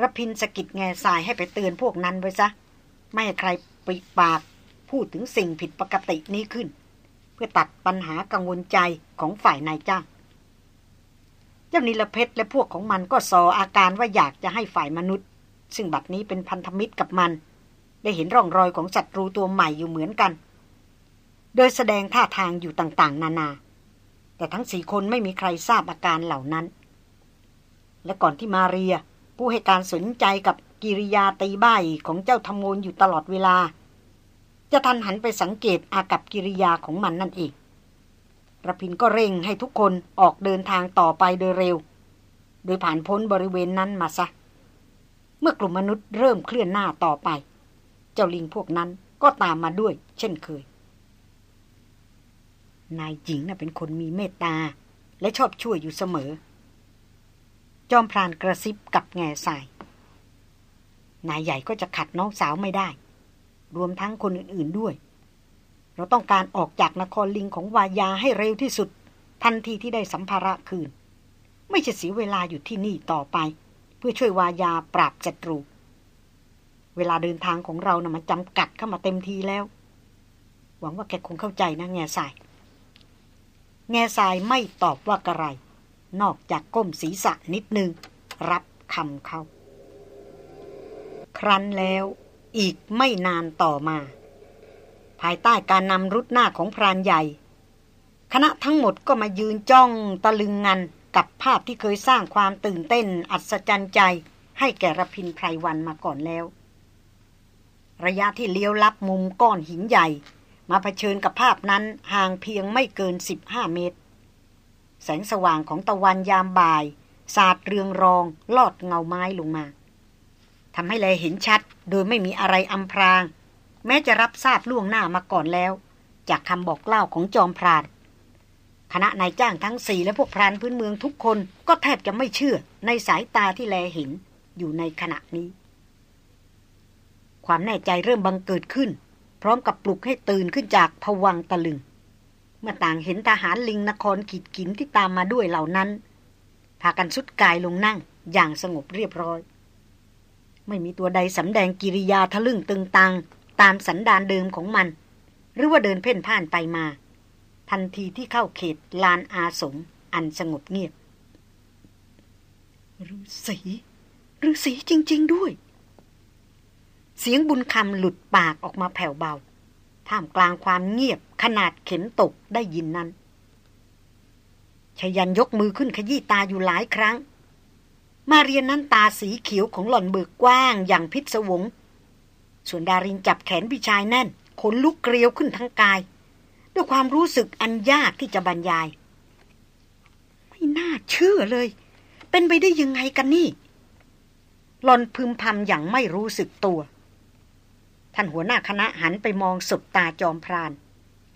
รพินทร์สะกิดแงซายให้ไปเตือนพวกนั้นไว้ซะ ไม่ให้ใครปิดปากพูดถึงสิ่งผิดปกตินี้ขึ้น เพื่อตัดปัญหากังวลใจของฝ่ายนายจ้าง เจ้านิลเพชรและพวกของมันก็ส่ออาการว่าอยากจะให้ฝ่ายมนุษย์ ซึ่งบัดนี้เป็นพันธมิตรกับมัน ได้เห็นร่องรอยของศัตรูตัวใหม่อยู่เหมือนกัน โดยแสดงท่าทางอยู่ต่างๆ นานา แต่ทั้งสี่คนไม่มีใครทราบอาการเหล่านั้น และก่อนที่มาเรีย ผู้ให้การสนใจกับกิริยาตีบ้ายของเจ้าธรรมนอยู่ตลอดเวลา จะทันหันไปสังเกตอากับกิริยาของมันนั่นเอง ระพินก็เร่งให้ทุกคนออกเดินทางต่อไปโดยเร็ว โดยผ่านพ้นบริเวณนั้นมาซะ เมื่อกลุ่มมนุษย์เริ่มเคลื่อนหน้าต่อไป เจ้าลิงพวกนั้นก็ตามมาด้วย เช่นเคย นายหญิงน่ะเป็นคนมีเมตตา และชอบช่วยอยู่เสมอ จอมพรานกระซิบกับแง่สาย นายใหญ่ก็จะขัดน้องสาวไม่ได้ รวมทั้งคนอื่นๆด้วย เราต้องการออกจากนครลิงของวายาให้เร็วที่สุด ทันทีที่ได้สัมภาระคืน ไม่จะเสียเวลาอยู่ที่นี่ต่อไป เพื่อช่วยวายาปราบศัตรู เวลาเดินทางของเรานะ่ะมันจำกัดเข้ามาเต็มทีแล้ว หวังว่าแกคงเข้าใจนะแง่ทราย แง่ทรายไม่ตอบว่ากระไร นอกจากก้มศีรษะนิดนึง รับคำเขา ครั้นแล้วอีกไม่นานต่อมา ภายใต้การนำรุดหน้าของพรานใหญ่ คณะทั้งหมดก็มายืนจ้องตะลึงงันกับภาพที่เคยสร้างความตื่นเต้น อัศจรรย์ใจ ให้แก่รพินไพรวันมาก่อนแล้ว ระยะที่เลี้ยวลับมุมก้อนหินใหญ่ มาเผชิญกับภาพนั้นห่างเพียงไม่เกิน 15 เมตร แสงสว่างของตะวันยามบ่าย สาดเรืองรอง ลอดเงาไม้ลงมาทำให้แลเห็นชัด โดยไม่มีอะไรอำพราง แม้จะรับทราบล่วงหน้ามาก่อนแล้ว จากคำบอกเล่าของจอมพรานคณะนายจ้างทั้งสี่และพวกพรานพื้นเมืองทุกคนก็แทบจะไม่เชื่อในสายตาที่แลเห็นอยู่ในขณะนี้ ความแน่ใจเริ่มบังเกิดขึ้น พร้อมกับปลุกให้ตื่นขึ้นจากผวังตะลึง เมื่อต่างเห็นทหารลิงนครขีดกินที่ตามมาด้วยเหล่านั้น พากันสุดกายลงนั่งอย่างสงบเรียบร้อย ไม่มีตัวใดสำแดงกิริยาทะลึ่งตึงตัง ตามสันดานเดิมของมัน หรือว่าเดินเพ่นพ่านไปมา ทันทีที่เข้าเขตลานอาสมอันสงบเงียบฤาษีฤาษีจริง ๆด้วย เสียงบุญคำหลุดปากออกมาแผ่วเบา ท่ามกลางความเงียบขนาดเข็มตกได้ยินนั้นชยันยกมือขึ้นขยี้ตาอยู่หลายครั้ง มาเรียนนั้นตาสีเขียวของหล่อนเบิกกว้างอย่างพิศวง ส่วนดารินจับแขนพี่ชายแน่น ขนลุกเกลียวขึ้นทั้งกาย ด้วยความรู้สึกอันยากที่จะบรรยาย ไม่น่าเชื่อเลย เป็นไปได้ยังไงกันนี่ หลอนพึมพำอย่างไม่รู้สึกตัว ท่านหัวหน้าคณะหันไปมองสบตาจอมพราน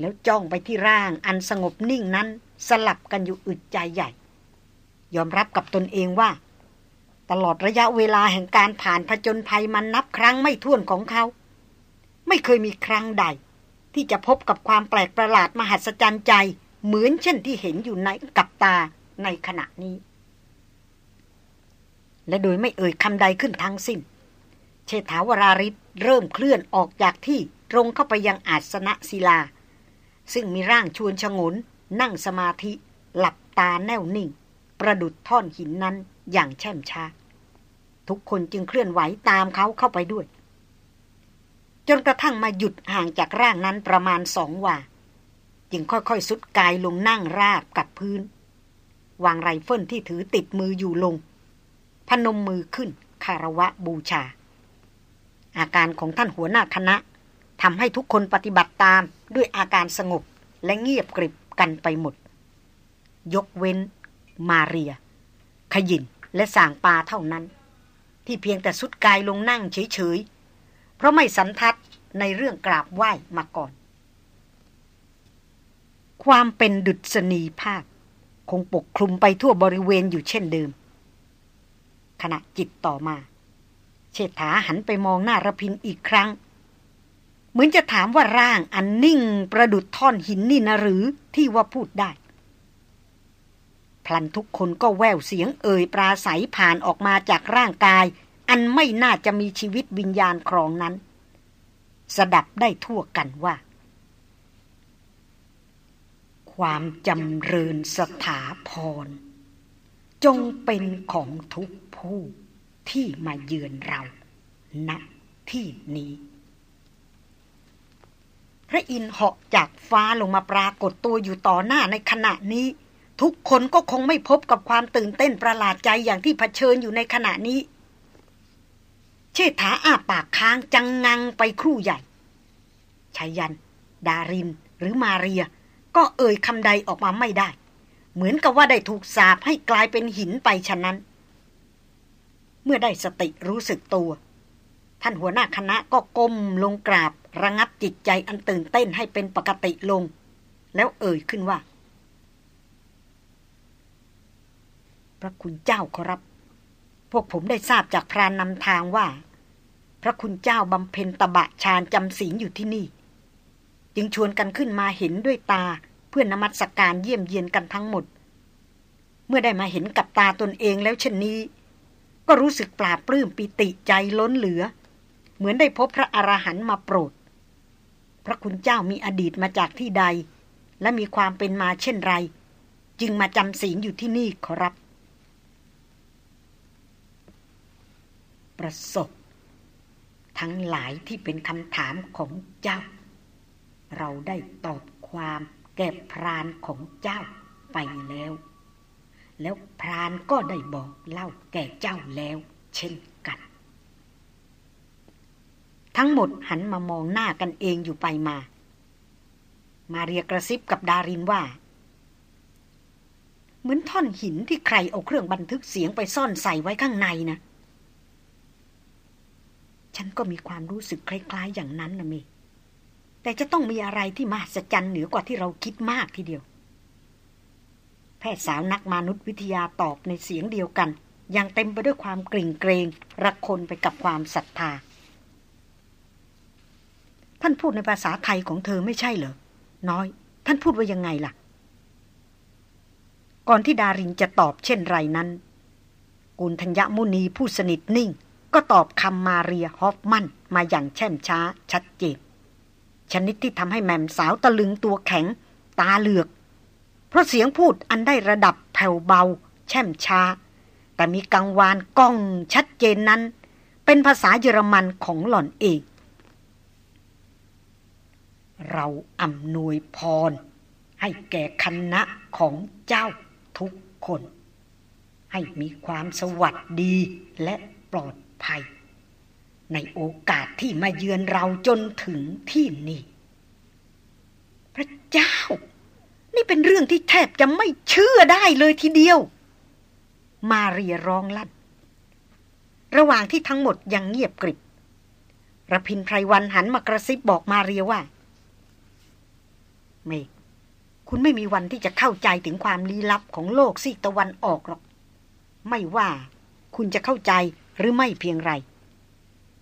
แล้วจ้องไปที่ร่างอันสงบนิ่งนั้นสลับกันอยู่อึดใจใหญ่ ยอมรับกับตนเองว่า ตลอดระยะเวลาแห่งการผ่านผจญภัยมันนับครั้งไม่ถ้วนของเขา ไม่เคยมีครั้งใด ที่จะพบกับความแปลกประหลาดมหัศจรรย์ใจ เหมือนเช่นที่เห็นอยู่ในกับตาในขณะนี้ และโดยไม่เอ่ยคำใดขึ้นทั้งสิ้น เชษฐาวราริศเริ่มเคลื่อนออกจากที่ตรงเข้าไปยังอาสนะศิลา ซึ่งมีร่างชวนชงน นั่งสมาธิ หลับตาแน่วนิ่ง ประดุดท่อนหินนั้นอย่างแช่มช้า ทุกคนจึงเคลื่อนไหวตามเขาเข้าไปด้วย จนกระทั่งมาหยุดห่างจากร่างนั้นประมาณสองวาจึงค่อยๆสุดกายลงนั่งราบกับพื้น วางไรเฟิลที่ถือติดมืออยู่ลง พนมมือขึ้นคารวะบูชา อาการของท่านหัวหน้าคณะทำให้ทุกคนปฏิบัติตามด้วยอาการสงบและเงียบกริบกันไปหมด ยกเว้น มาเรีย ขยินและสางปาเท่านั้น ที่เพียงแต่สุดกายลงนั่งเฉยๆ เพราะไม่สันทัดในเรื่องกราบไหว้มาก่อน ความเป็นดุษณีภาพ คงปกคลุมไปทั่วบริเวณอยู่เช่นเดิม ขณะจิตต่อมา เชษฐาหันไปมองหน้าระพินอีกครั้ง เหมือนจะถามว่าร่างอันนิ่งประดุดท่อนหินนี่นะหรือที่ว่าพูดได้ พลันทุกคนก็แววเสียงเอ่ยปราศัยผ่านออกมาจากร่างกาย อันไม่น่าจะมีชีวิตวิญญาณครองนั้น สดับได้ทั่วกันว่า ความจำเริญสถาพร จงเป็นของทุกผู้ที่มาเยือนเราณที่นี้พระอินเหาะจากฟ้าลงมาปรากฏตัวอยู่ต่อหน้าในขณะนี้ ทุกคนก็คงไม่พบกับความตื่นเต้นประหลาดใจอย่างที่เผชิญอยู่ในขณะนี้ เชษฐาอ้าปากค้างจังงังไปครู่ใหญ่ชายัน ดาริน หรือมาเรีย ก็เอ่ยคำใดออกมาไม่ได้ เหมือนกับว่าได้ถูกสาบให้กลายเป็นหินไปฉะนั้น เมื่อได้สติรู้สึกตัว ท่านหัวหน้าคณะก็ก้มลงกราบ ระงับจิตใจอันตื่นเต้นให้เป็นปกติลง แล้วเอ่ยขึ้นว่า พระคุณเจ้าขอรับ พวกผมได้ทราบจากพรานนำทางว่า พระคุณเจ้าบำเพ็ญตบะชาญจำศีลอยู่ที่นี่ จึงชวนกันขึ้นมาเห็นด้วยตาเพื่อนมัสการเยี่ยมเยียนกันทั้งหมด เมื่อได้มาเห็นกับตาตนเองแล้วเช่นนี้ ก็รู้สึกปลาปลื้มปิติใจล้นเหลือ เหมือนได้พบพระอรหันต์มาโปรด พระคุณเจ้ามีอดีตมาจากที่ใด และมีความเป็นมาเช่นไร จึงมาจำศีลอยู่ที่นี่ขอรับ ประสบ ทั้งหลายที่เป็นคำถามของเจ้า เราได้ตอบความแก่พรานของเจ้าไปแล้ว แล้วพรานก็ได้บอกเล่าแก่เจ้าแล้วเช่นกัน ทั้งหมดหันมามองหน้ากันเองอยู่ไปมา มาเรียกระซิบกับดารินว่า เหมือนท่อนหินที่ใครเอาเครื่องบันทึกเสียงไปซ่อนใส่ไว้ข้างในนะ ฉันก็มีความรู้สึกคล้าย ๆ อย่างนั้นนะเมแต่จะต้องมีอะไรที่มหัศจรรย์เหนือกว่าที่เราคิดมากทีเดียว แพทย์สาวนักมนุษยวิทยาตอบในเสียงเดียวกัน ยังเต็มไปด้วยความกริ่งเกรงระคนไปกับความศรัทธา ท่านพูดในภาษาไทยของเธอไม่ใช่เหรอ น้อย ท่านพูดว่ายังไงล่ะ ก่อนที่ดารินจะตอบเช่นไรนั้นกุลธัญญมุนีผู้สนิทนิ่ง ก็ตอบคำมาเรียฮอฟมันมาอย่างแช่มช้าชัดเจนชนิดที่ทำให้แม่มสาวตะลึงตัวแข็ง ตาเหลือก เพราะเสียงพูดอันได้ระดับแผ่วเบา แช่มช้า แต่มีกังวานก้องชัดเจนนั้น เป็นภาษาเยอรมันของหล่อนเอง เราอำนวยพร ให้แก่คณะของเจ้าทุกคน ให้มีความสวัสดีและปลอด ภัย ในโอกาสที่มาเยือนเราจนถึงที่นี่ พระเจ้า นี่เป็นเรื่องที่แทบจะไม่เชื่อได้เลยทีเดียว มาเรียร้องลั่น ระหว่างที่ทั้งหมดยังเงียบกริบระพินไพรวันหันมากระซิบบอกมาเรียว่า เมคุณไม่มีวันที่จะเข้าใจถึงความลี้ลับของโลกซีตะวันออกหรอก ไม่ว่าคุณจะเข้าใจ หรือไม่เพียงไร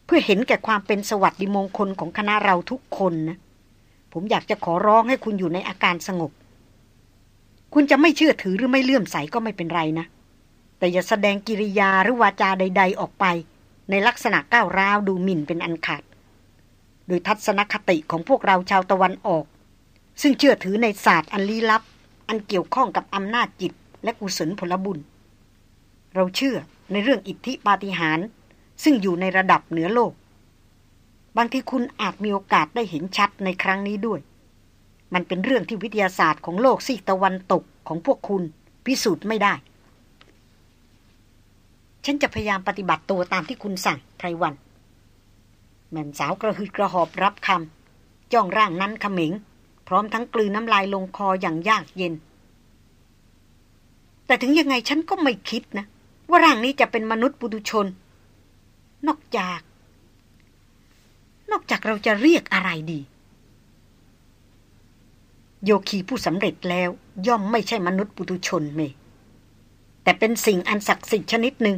เพื่อเห็นแก่ความเป็นสวัสดิมงคลของคณะเราทุกคนนะ ผมอยากจะขอร้องให้คุณอยู่ในอาการสงบ คุณจะไม่เชื่อถือหรือไม่เลื่อมใสก็ไม่เป็นไรนะ แต่อย่าแสดงกิริยาหรือวาจาใด ๆ ออกไป ในลักษณะก้าวร้าวดูหมิ่นเป็นอันขาด โดยทัศนคติของพวกเราชาวตะวันออก ซึ่งเชื่อถือในศาสตร์อันลี้ลับ อันเกี่ยวข้องกับอำนาจจิตและกุศลผลบุญ เราเชื่อ ในเรื่องอิทธิปาฏิหาริย์ซึ่งอยู่ในระดับเหนือโลก บางทีคุณอาจมีโอกาสได้เห็นชัดในครั้งนี้ด้วย มันเป็นเรื่องที่วิทยาศาสตร์ของโลกซีกตะวันตกของพวกคุณพิสูจน์ไม่ได้ ฉันจะพยายามปฏิบัติตัวตามที่คุณสั่งไพรวัน แม่สาวกระหืดกระหอบรับคำจ้องร่างนั้นขมิง พร้อมทั้งกลืนน้ำลายลงคออย่างยากเย็น แต่ถึงยังไงฉันก็ไม่คิดนะ ว่าร่างนี้จะเป็นมนุษย์ปุถุชน นอกจาก นอกจากเราจะเรียกอะไรดี โยคีผู้สำเร็จแล้ว ย่อมไม่ใช่มนุษย์ปุถุชนเม แต่เป็นสิ่งอันศักดิ์สิทธิ์ชนิดหนึ่ง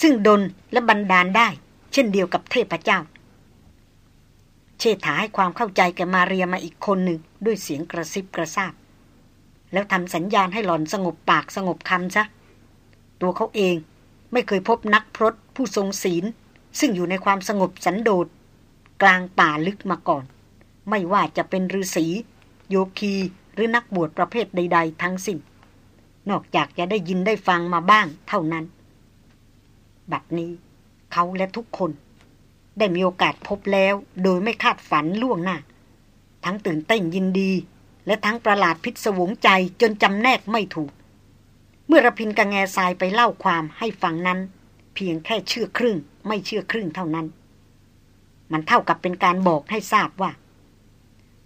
ซึ่งดนและบันดาลได้ เช่นเดียวกับเทพเจ้า เชษฐาให้ความเข้าใจแกมาเรียมาอีกคนหนึ่งด้วยเสียงกระซิบกระซาบแล้วทำสัญญาณให้หล่อนสงบปากสงบคำซะ ตัวเขาเองไม่เคยพบนักพรตผู้ทรงศีล ซึ่งอยู่ในความสงบสันโดษกลางป่าลึกมาก่อน ไม่ว่าจะเป็นฤาษีโยคีหรือนักบวชประเภทใด ๆ ทั้งสิ้น นอกจากจะได้ยินได้ฟังมาบ้างเท่านั้น บัดนี้เขาและทุกคน ได้มีโอกาสพบแล้วโดยไม่คาดฝันล่วงหน้า ทั้งตื่นเต้นยินดี และทั้งประหลาดพิศวงใจจนจำแนกไม่ถูก เมื่อระพินกังแง่ทรายไปเล่าความให้ฟังนั้น เพียงแค่เชื่อครึ่ง ไม่เชื่อครึ่งเท่านั้น มันเท่ากับเป็นการบอกให้ทราบว่า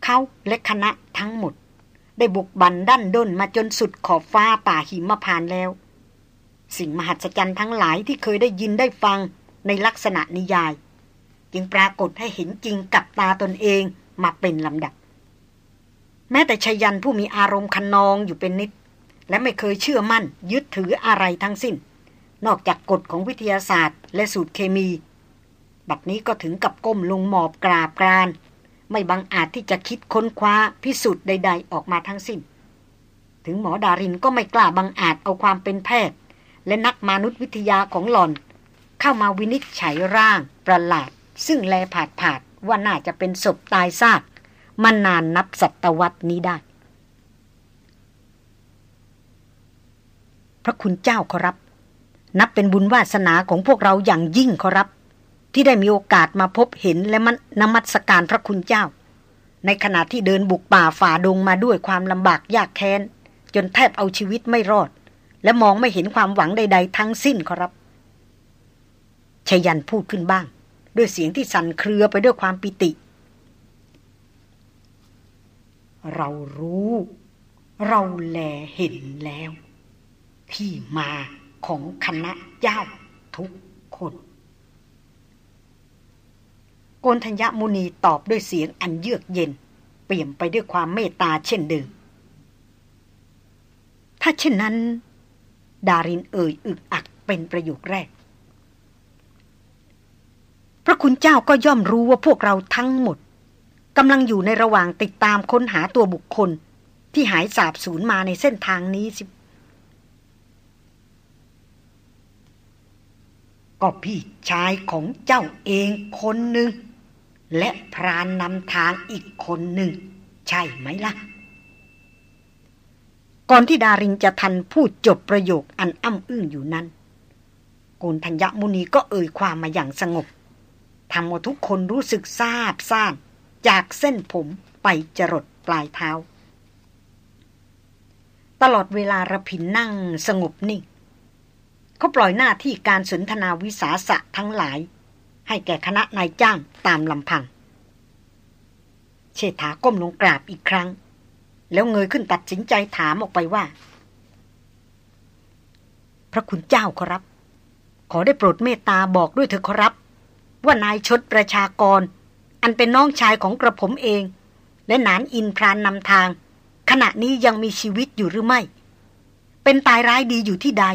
เขาและคณะทั้งหมด ได้บุกบันดั้นด้นมาจนสุดขอบฟ้าป่าหิมพานแล้ว สิ่งมหัศจรรย์ทั้งหลายที่เคยได้ยินได้ฟังในลักษณะนิยาย จึงปรากฏให้เห็นจริงกับตาตนเองมาเป็นลำดับ แม้แต่ชยันผู้มีอารมณ์คันนองอยู่เป็นนิด และไม่เคยเชื่อมั่นยึดถืออะไรทั้งสิ้น นอกจากกฎของวิทยาศาสตร์ และสูตรเคมี บัดนี้ก็ถึงกับก้มลงหมอบกราบกราน ไม่บังอาจที่จะคิดค้นคว้าพิสูจน์ใด ๆ ออกมาทั้งสิ้น ถึงหมอดารินก็ไม่กล้าบังอาจเอาความเป็นแพทย์ และนักมนุษยวิทยาของหล่อน เข้ามาวินิจฉัยร่างประหลาด ซึ่งแลผาดผาดว่าน่าจะเป็นศพตายซากมานานนับศตวรรษนี้ได้ พระคุณเจ้าขอรับ นับเป็นบุญวาสนาของพวกเราอย่างยิ่งขอรับ ที่ได้มีโอกาสมาพบเห็นและมันนมัสการพระคุณเจ้า ในขณะที่เดินบุกป่าฝ่าดงมาด้วยความลำบากยากแค้น จนแทบเอาชีวิตไม่รอด และมองไม่เห็นความหวังใด ๆ ทั้งสิ้นขอรับชยันพูดขึ้นบ้าง ด้วยเสียงที่สั่นเครือไปด้วยความปิติ เรารู้ เราแลเห็นแล้ว ที่มาของคณะเจ้าทุกคน โกนธัญญมุนีตอบด้วยเสียงอันเยือกเย็น เปี่ยมไปด้วยความเมตตาเช่นเดิม ถ้าเช่นนั้น ดารินเอ่ยอึกอักเป็นประโยคแรก พระคุณเจ้าก็ย่อมรู้ว่าพวกเราทั้งหมดกำลังอยู่ในระหว่างติดตามค้นหาตัวบุคคลที่หายสาบสูญมาในเส้นทางนี้สิ ก็พี่ชายของเจ้าเองคนหนึ่ง และพรานนำทางอีกคนหนึ่ง ใช่ไหมละ่ะ ก่อนที่ดารินจะทันพูดจบประโยคอันอ้ำอึ้งอยู่นั้นโกนธัญญมุนีก็เอ่ยความมาอย่างสงบทำให้ทุกคนรู้สึกซาบซ่านจากเส้นผมไปจรดปลายเท้า ตลอดเวลาระพินนั่งสงบนิ่ง เขาปล่อยหน้าที่การสนทนาวิสาสะทั้งหลาย ให้แก่คณะนายจ้างตามลำพัง เชษฐาก้มลงกราบอีกครั้ง แล้วเงยขึ้นตัดสินใจถามออกไปว่า พระคุณเจ้าครับ ขอได้โปรดเมตตาบอกด้วยเถอะครับ ว่านายชดประชากร อันเป็นน้องชายของกระผมเอง และนานอินพรานนำทาง ขณะนี้ยังมีชีวิตอยู่หรือไม่ เป็นตายร้ายดีอยู่ที่ใด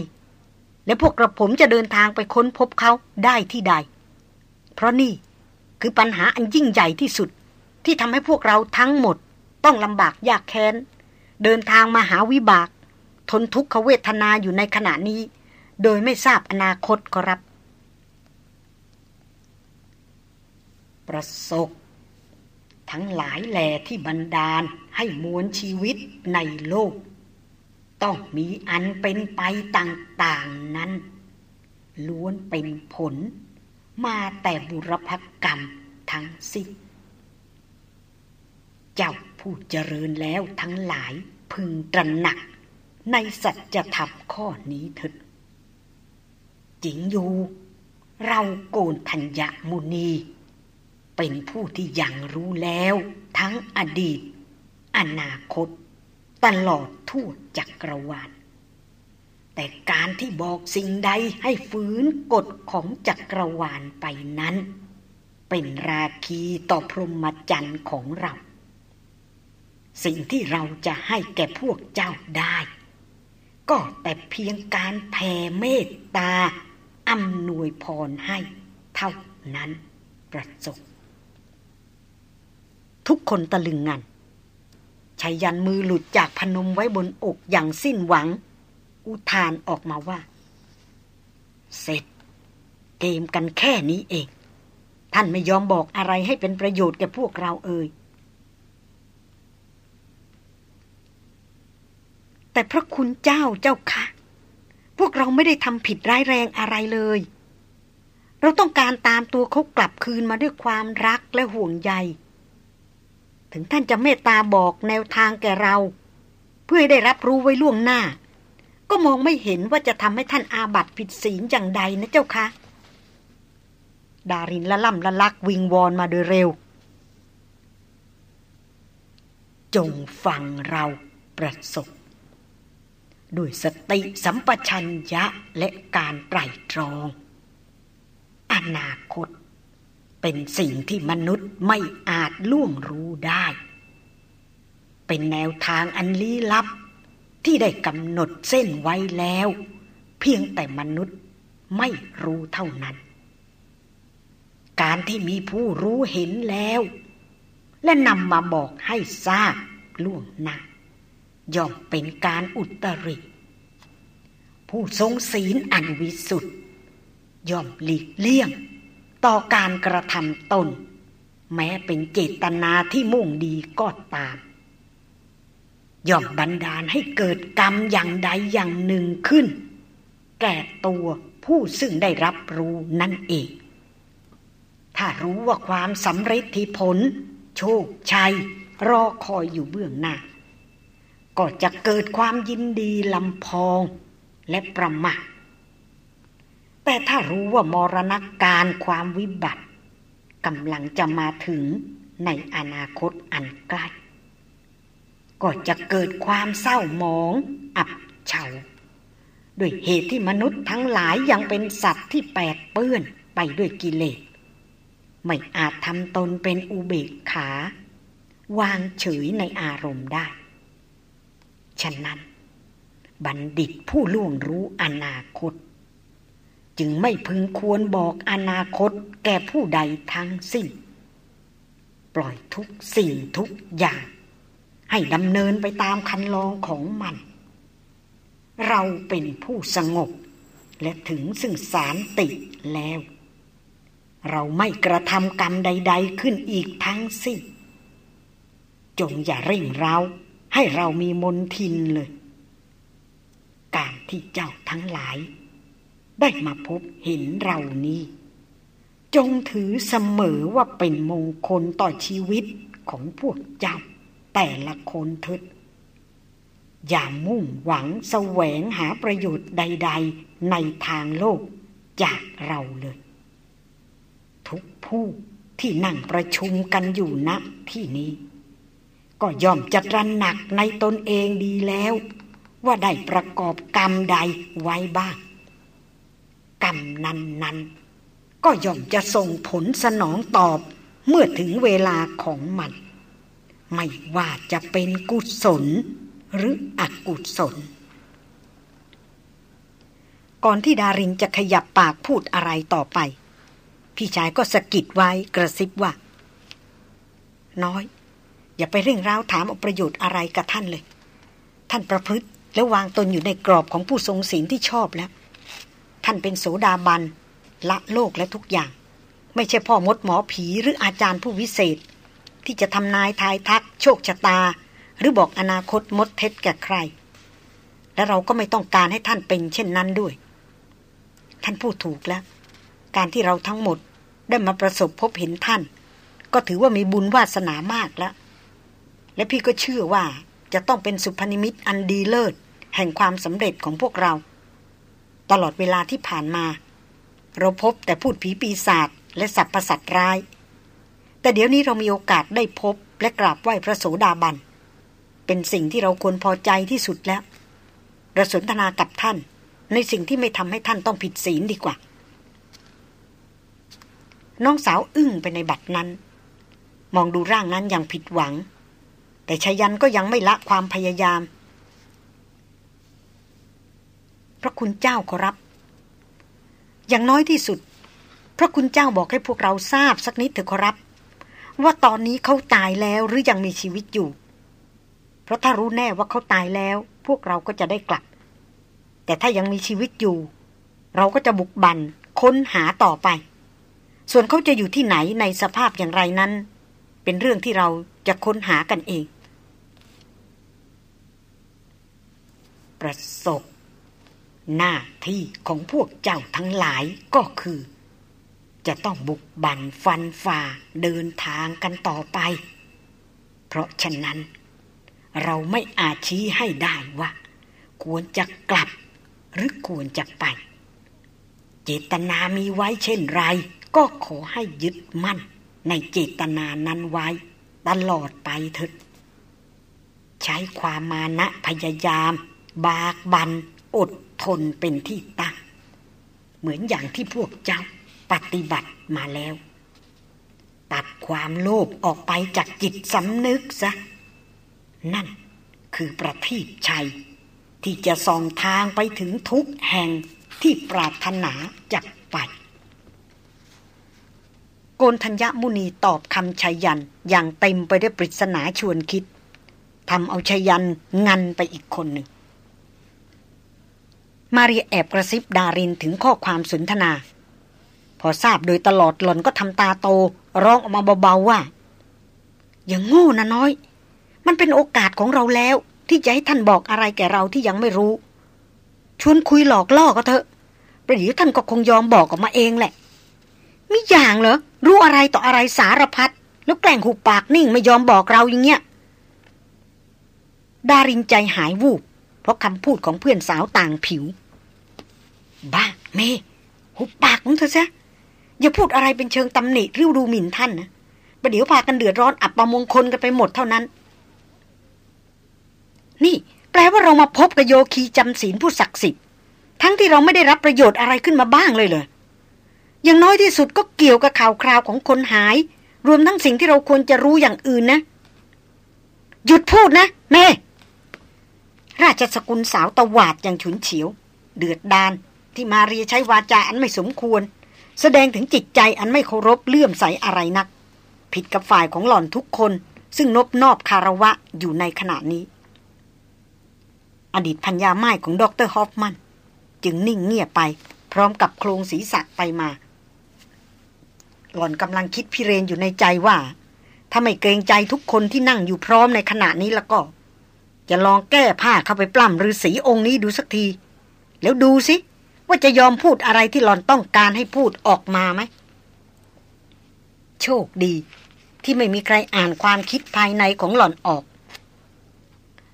และพวกกระผมจะเดินทางไปค้นพบเขาได้ที่ใด เพราะนี่คือปัญหาอันยิ่งใหญ่ที่สุด ที่ทำให้พวกเราทั้งหมด ต้องลำบากยากแค้น เดินทางมาหาวิบาก ทนทุกขเวทนาอยู่ในขณะนี้ โดยไม่ทราบอนาคตก็รับ ประสบทั้งหลายแหล่ที่บันดาลให้มวลชีวิตในโลก ต้องมีอันเป็นไปต่างๆนั้น ล้วนเป็นผล มาแต่บุรพกรรมทั้งสิ้นเจ้าผู้เจริญแล้วทั้งหลายพึงตระหนัก ในสัจธรรมข้อนี้เถิดจริงอยู่ เราโกนธัญญมุนี เป็นผู้ที่ยังรู้แล้ว ทั้งอดีต อนาคต ตลอดทั่วจักรวาล แต่การที่บอกสิ่งใดให้ฝืนกฎของจักรวาลไปนั้น เป็นราคีต่อพรหมจรรย์ของเรา สิ่งที่เราจะให้แก่พวกเจ้าได้ ก็แต่เพียงการแผ่เมตตาอำนวยพรให้เท่านั้นประสบทุกคนตะลึงงัน ชายันมือหลุดจากพนมไว้บนอกอย่างสิ้นหวัง อุทานออกมาว่า เสร็จ เกมกันแค่นี้เอง ท่านไม่ยอมบอกอะไรให้เป็นประโยชน์แก่พวกเราเอ่ยแต่พระคุณเจ้าเจ้าค่ะ พวกเราไม่ได้ทำผิดร้ายแรงอะไรเลย เราต้องการตามตัวเขากลับคืนมาด้วยความรักและห่วงใย ถึงท่านจะเมตตาบอกแนวทางแก่เรา เพื่อได้รับรู้ไว้ล่วงหน้า ก็มองไม่เห็นว่าจะทำให้ท่านอาบัติผิดศีลอย่างใดนะเจ้าคะดารินละล่ำละลักวิงวอนมาโดยเร็ว จงฟังเราประสบ ด้วยสติสัมปชัญญะและการไตรตรอง อนาคต เป็นสิ่งที่มนุษย์ไม่อาจล่วงรู้ได้ เป็นแนวทางอันลี้ลับ ที่ได้กำหนดเส้นไว้แล้ว เพียงแต่มนุษย์ไม่รู้เท่านั้น การที่มีผู้รู้เห็นแล้ว และนำมาบอกให้ทราบล่วงหน้าย่อมเป็นการอุตริ ผู้ทรงศีลอันวิสุทธิ์ย่อมหลีกเลี่ยง ต่อการกระทำตน แม้เป็นเจตนาที่มุ่งดีก็ตามย่อมบันดาลให้เกิดกรรมอย่างใดอย่างหนึ่งขึ้น แก่ตัวผู้ซึ่งได้รับรู้นั่นเอง ถ้ารู้ว่าความสำเร็จที่ผล โชคชัย รอคอยอยู่เบื้องหน้า ก็จะเกิดความยินดีลำพองและประมาท แต่ถ้ารู้ว่ามรณการความวิบัติกำลังจะมาถึงในอนาคตอันใกล้ ก็จะเกิดความเศร้าหมอง อับเฉาด้วยเหตุที่มนุษย์ทั้งหลายยังเป็นสัตว์ที่แปดเปื้อนไปด้วยกิเลส ไม่อาจทำตนเป็นอุเบกขา วางเฉยในอารมณ์ได้ ฉะนั้น บัณฑิตผู้ล่วงรู้อนาคต จึงไม่พึงควรบอกอนาคตแก่ผู้ใดทั้งสิ้น ปล่อยทุกสิ่งทุกอย่าง ให้ดำเนินไปตามคันลองของมัน เราเป็นผู้สงบ และถึงซึ่งสารติแล้ว เราไม่กระทำกรรมใด ๆ ขึ้นอีกทั้งสิ้น จงอย่าเร่งเราให้เรามีมนทินเลย การที่เจ้าทั้งหลาย ได้มาพบเห็นเรานี้ จงถือเสมอว่าเป็นมงคลต่อชีวิตของพวกเจ้าแต่ละคนเถิดอย่ามุ่งหวังแสวงหาประโยชน์ใด ๆ ในทางโลกจากเราเลย ทุกผู้ที่นั่งประชุมกันอยู่ณที่นี้ ก็ย่อมจะตระหนักในตนเองดีแล้ว ว่าได้ประกอบกรรมใดไว้บ้าง กรรมนั้นๆก็ย่อมจะส่งผลสนองตอบเมื่อถึงเวลาของมัน ไม่ว่าจะเป็นกุศลหรืออกุศล ก่อนที่ดารินจะขยับปากพูดอะไรต่อไป พี่ชายก็สะกิดไว้กระซิบว่า น้อย อย่าไปเร่งร้าวถามเอาประโยชน์อะไรกับท่านเลย ท่านประพฤติและวางตนอยู่ในกรอบของผู้ทรงศีลที่ชอบแล้ว ท่านเป็นโสดาบัน ละโลกและทุกอย่าง ไม่ใช่พ่อมดหมอผีหรืออาจารย์ผู้วิเศษ ที่จะทำนายทายทัก โชคชะตา หรือบอกอนาคตมดเท็จแก่ใคร และเราก็ไม่ต้องการให้ท่านเป็นเช่นนั้นด้วย ท่านพูดถูกแล้ว การที่เราทั้งหมดได้มาประสบพบเห็นท่าน ก็ถือว่ามีบุญวาสนามากแล้ว และพี่ก็เชื่อว่าจะต้องเป็นสุพนิมิตอันดีเลิศ แห่งความสำเร็จของพวกเรา ตลอดเวลาที่ผ่านมา เราพบแต่พูดผีปีศาจและสัตว์ประสัตร้าย แต่เดี๋ยวนี้เรามีโอกาสได้พบและกราบไหว้พระโสดาบัน เป็นสิ่งที่เราควรพอใจที่สุดแล้วเราสนทนากับท่าน ในสิ่งที่ไม่ทำให้ท่านต้องผิดศีลดีกว่า น้องสาวอึ้งไปในบัตรนั้น มองดูร่างนั้นอย่างผิดหวัง แต่ชายันก็ยังไม่ละความพยายาม พระคุณเจ้าขอรับ อย่างน้อยที่สุด พระคุณเจ้าบอกให้พวกเราทราบสักนิดเถอะขอรับ ว่าตอนนี้เขาตายแล้วหรือยังมีชีวิตอยู่ เพราะถ้ารู้แน่ว่าเขาตายแล้ว พวกเราก็จะได้กลับ แต่ถ้ายังมีชีวิตอยู่ เราก็จะบุกบันค้นหาต่อไป ส่วนเขาจะอยู่ที่ไหนในสภาพอย่างไรนั้น เป็นเรื่องที่เราจะค้นหากันเอง ประสบ หน้าที่ของพวกเจ้าทั้งหลายก็คือ จะต้องบุกบันฟันฝ่าเดินทางกันต่อไป เพราะฉะนั้น เราไม่อาจชี้ให้ได้ว่า ควรจะกลับหรือควรจะไป เจตนามีไว้เช่นไร ก็ขอให้ยึดมั่นในเจตนานั้นไว้ ตลอดไปเถิดใช้ความมานะพยายาม บากบัน อดทนเป็นที่ตั้ง เหมือนอย่างที่พวกเจ้าปฏิบัติมาแล้ว ตัดความโลภออกไปจากจิตสำนึกซะ นั่นคือประทีปชัย ที่จะส่องทางไปถึงทุกแห่งที่ปรารถนาจักไป โกนธัญญมุนีตอบคำชัยยันอย่างเต็มไปด้วยปริศนาชวนคิดทำเอาชัยยันงันไปอีกคนหนึ่ง มาเรียแอบกระซิบดารินถึงข้อความสนทนา พอทราบโดยตลอดหล่อนก็ทำตาโต ร้องออกมาเบาๆว่า อย่างโง่นะน้อย มันเป็นโอกาสของเราแล้ว ที่จะให้ท่านบอกอะไรแก่เราที่ยังไม่รู้ ชวนคุยหลอกล่อก็เถอะ ประเดี๋ยวท่านก็คงยอมบอกออกมาเองแหละมิอย่างเหรอ รู้อะไรต่ออะไรสารพัดแล้วแกล้งหุบปากนิ่งไม่ยอมบอกเราอย่างเงี้ยดารินใจหายวูบ ราะคำพูดของเพื่อนสาวต่างผิว บ้าเมหุบปากของเธอซะอย่าพูดอะไรเป็นเชิงตำหนิริ้วดูหมิ่นท่านนะประเดี๋ยวพากันเดือดร้อนอับประมงคลกันไปหมดเท่านั้น นี่ แปลว่าเรามาพบกับโยคีจำศีลผู้ศักดิ์สิทธิ์ทั้งที่เราไม่ได้รับประโยชน์อะไรขึ้นมาบ้างเลยเลยอย่างน้อยที่สุดก็เกี่ยวกับข่าวคราวของคนหาย รวมทั้งสิ่งที่เราควรจะรู้อย่างอื่นนะ หยุดพูดนะแม่ ราชสกุลสาวตวาดอย่างฉุนเฉียว เดือดดานที่มาเรียใช้วาจาอันไม่สมควร แสดงถึงจิตใจอันไม่เคารพเลื่อมใสอะไรนัก ผิดกับฝ่ายของหล่อนทุกคน ซึ่งนบนอบคารวะอยู่ในขณะนี้ อดีตพัญญาไม้ของดรฮอฟมัน จึงนิ่งเงียบไป พร้อมกับโครงศีรษะไปมา หล่อนกำลังคิดพิเรนอยู่ในใจว่า ถ้าไม่เกรงใจทุกคนที่นั่งอยู่พร้อมในขณะนี้แล้วก็ จะลองแก้ผ้าเข้าไปปล้ำฤาษีองค์นี้ดูสักที แล้วดูสิ ว่าจะยอมพูดอะไรที่หล่อนต้องการให้พูดออกมาไหม โชคดี ที่ไม่มีใครอ่านความคิดภายในของหล่อนออก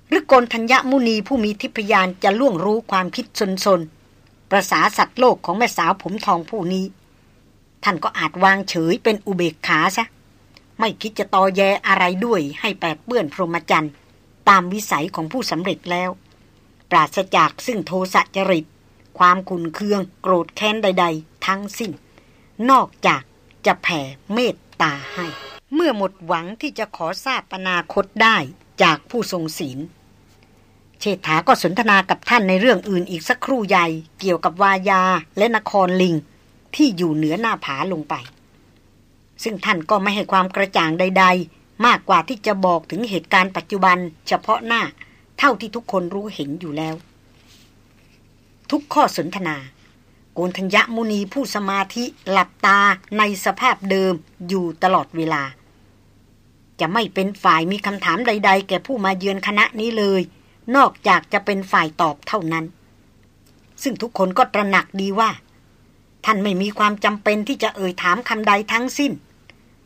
หรือกลธัญญมุนีผู้มีทิพยานจะล่วงรู้ความคิดสนๆประสาสัตว์โลกของแม่สาวผมทองผู้นี้ ท่านก็อาจวางเฉยเป็นอุเบกขาซะ ไม่คิดจะตอแยอะไรด้วยให้แปดเปื้อนพรหมจรรย์ ตามวิสัยของผู้สำเร็จแล้ว ปราศจากซึ่งโทสะจริต ความขุนเคือง โกรธแค้นใด ๆ ทั้งสิ้น นอกจากจะแผ่เมตตาให้ เมื่อหมดหวังที่จะขอทราบอนาคตได้จากผู้ทรงศีลเชษฐาก็สนทนากับท่านในเรื่องอื่นอีกสักครู่ใหญ่เกี่ยวกับวายาและนครลิง ที่อยู่เหนือหน้าผาลงไป ซึ่งท่านก็ไม่ให้ความกระจ่างใด ๆ มากกว่าที่จะบอกถึงเหตุการณ์ปัจจุบันเฉพาะหน้า เท่าที่ทุกคนรู้เห็นอยู่แล้ว ทุกข้อสนทนา โกนธัญญมุนีผู้สมาธิหลับตาในสภาพเดิมอยู่ตลอดเวลา จะไม่เป็นฝ่ายมีคำถามใด ๆ แก่ผู้มาเยือนคณะนี้เลย นอกจากจะเป็นฝ่ายตอบเท่านั้น ซึ่งทุกคนก็ตระหนักดีว่า ท่านไม่มีความจำเป็นที่จะเอ่ยถามคำใดทั้งสิ้น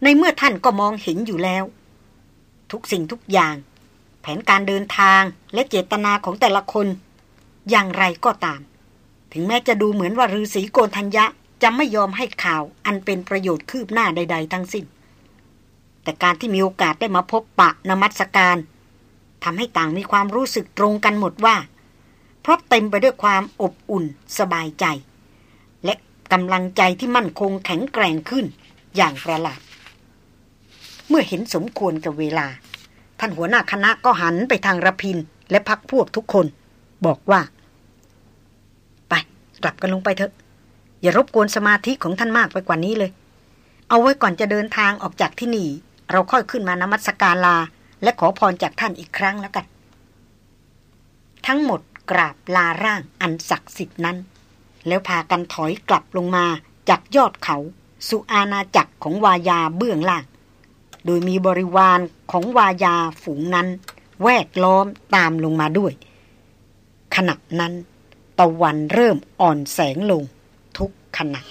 ในเมื่อท่านก็มองเห็นอยู่แล้ว ทุกสิ่งทุกอย่าง แผนการเดินทางและเจตนาของแต่ละคน อย่างไรก็ตาม ถึงแม้จะดูเหมือนว่าฤาษีโกนธัญญะจะไม่ยอมให้ข่าวอันเป็นประโยชน์คืบหน้าใด ๆ ทั้งสิ้น แต่การที่มีโอกาสได้มาพบปะนมัสการทำให้ต่างมีความรู้สึกตรงกันหมดว่า เพราะเต็มไปด้วยความอบอุ่นสบายใจ และกำลังใจที่มั่นคงแข็งแกร่งขึ้นอย่างประหลาด เมื่อเห็นสมควรกับเวลา ท่านหัวหน้าคณะก็หันไปทางระพินและพักพวกทุกคน บอกว่า ไป กลับกันลงไปเถอะ อย่ารบกวนสมาธิของท่านมากไปกว่านี้เลย เอาไว้ก่อนจะเดินทางออกจากที่นี่ เราค่อยขึ้นมานมัสการลา และขอพรจากท่านอีกครั้งแล้วกัน ทั้งหมดกราบลาร่างอันศักดิ์สิทธิ์นั้น แล้วพากันถอยกลับลงมาจากยอดเขา สู่อาณาจักรของวายาเบื้องล่าง โดยมีบริวารของวายาฝูงนั้น แวดล้อมตามลงมาด้วย ขณะนั้นตะวันเริ่มอ่อนแสงลงทุกขณะ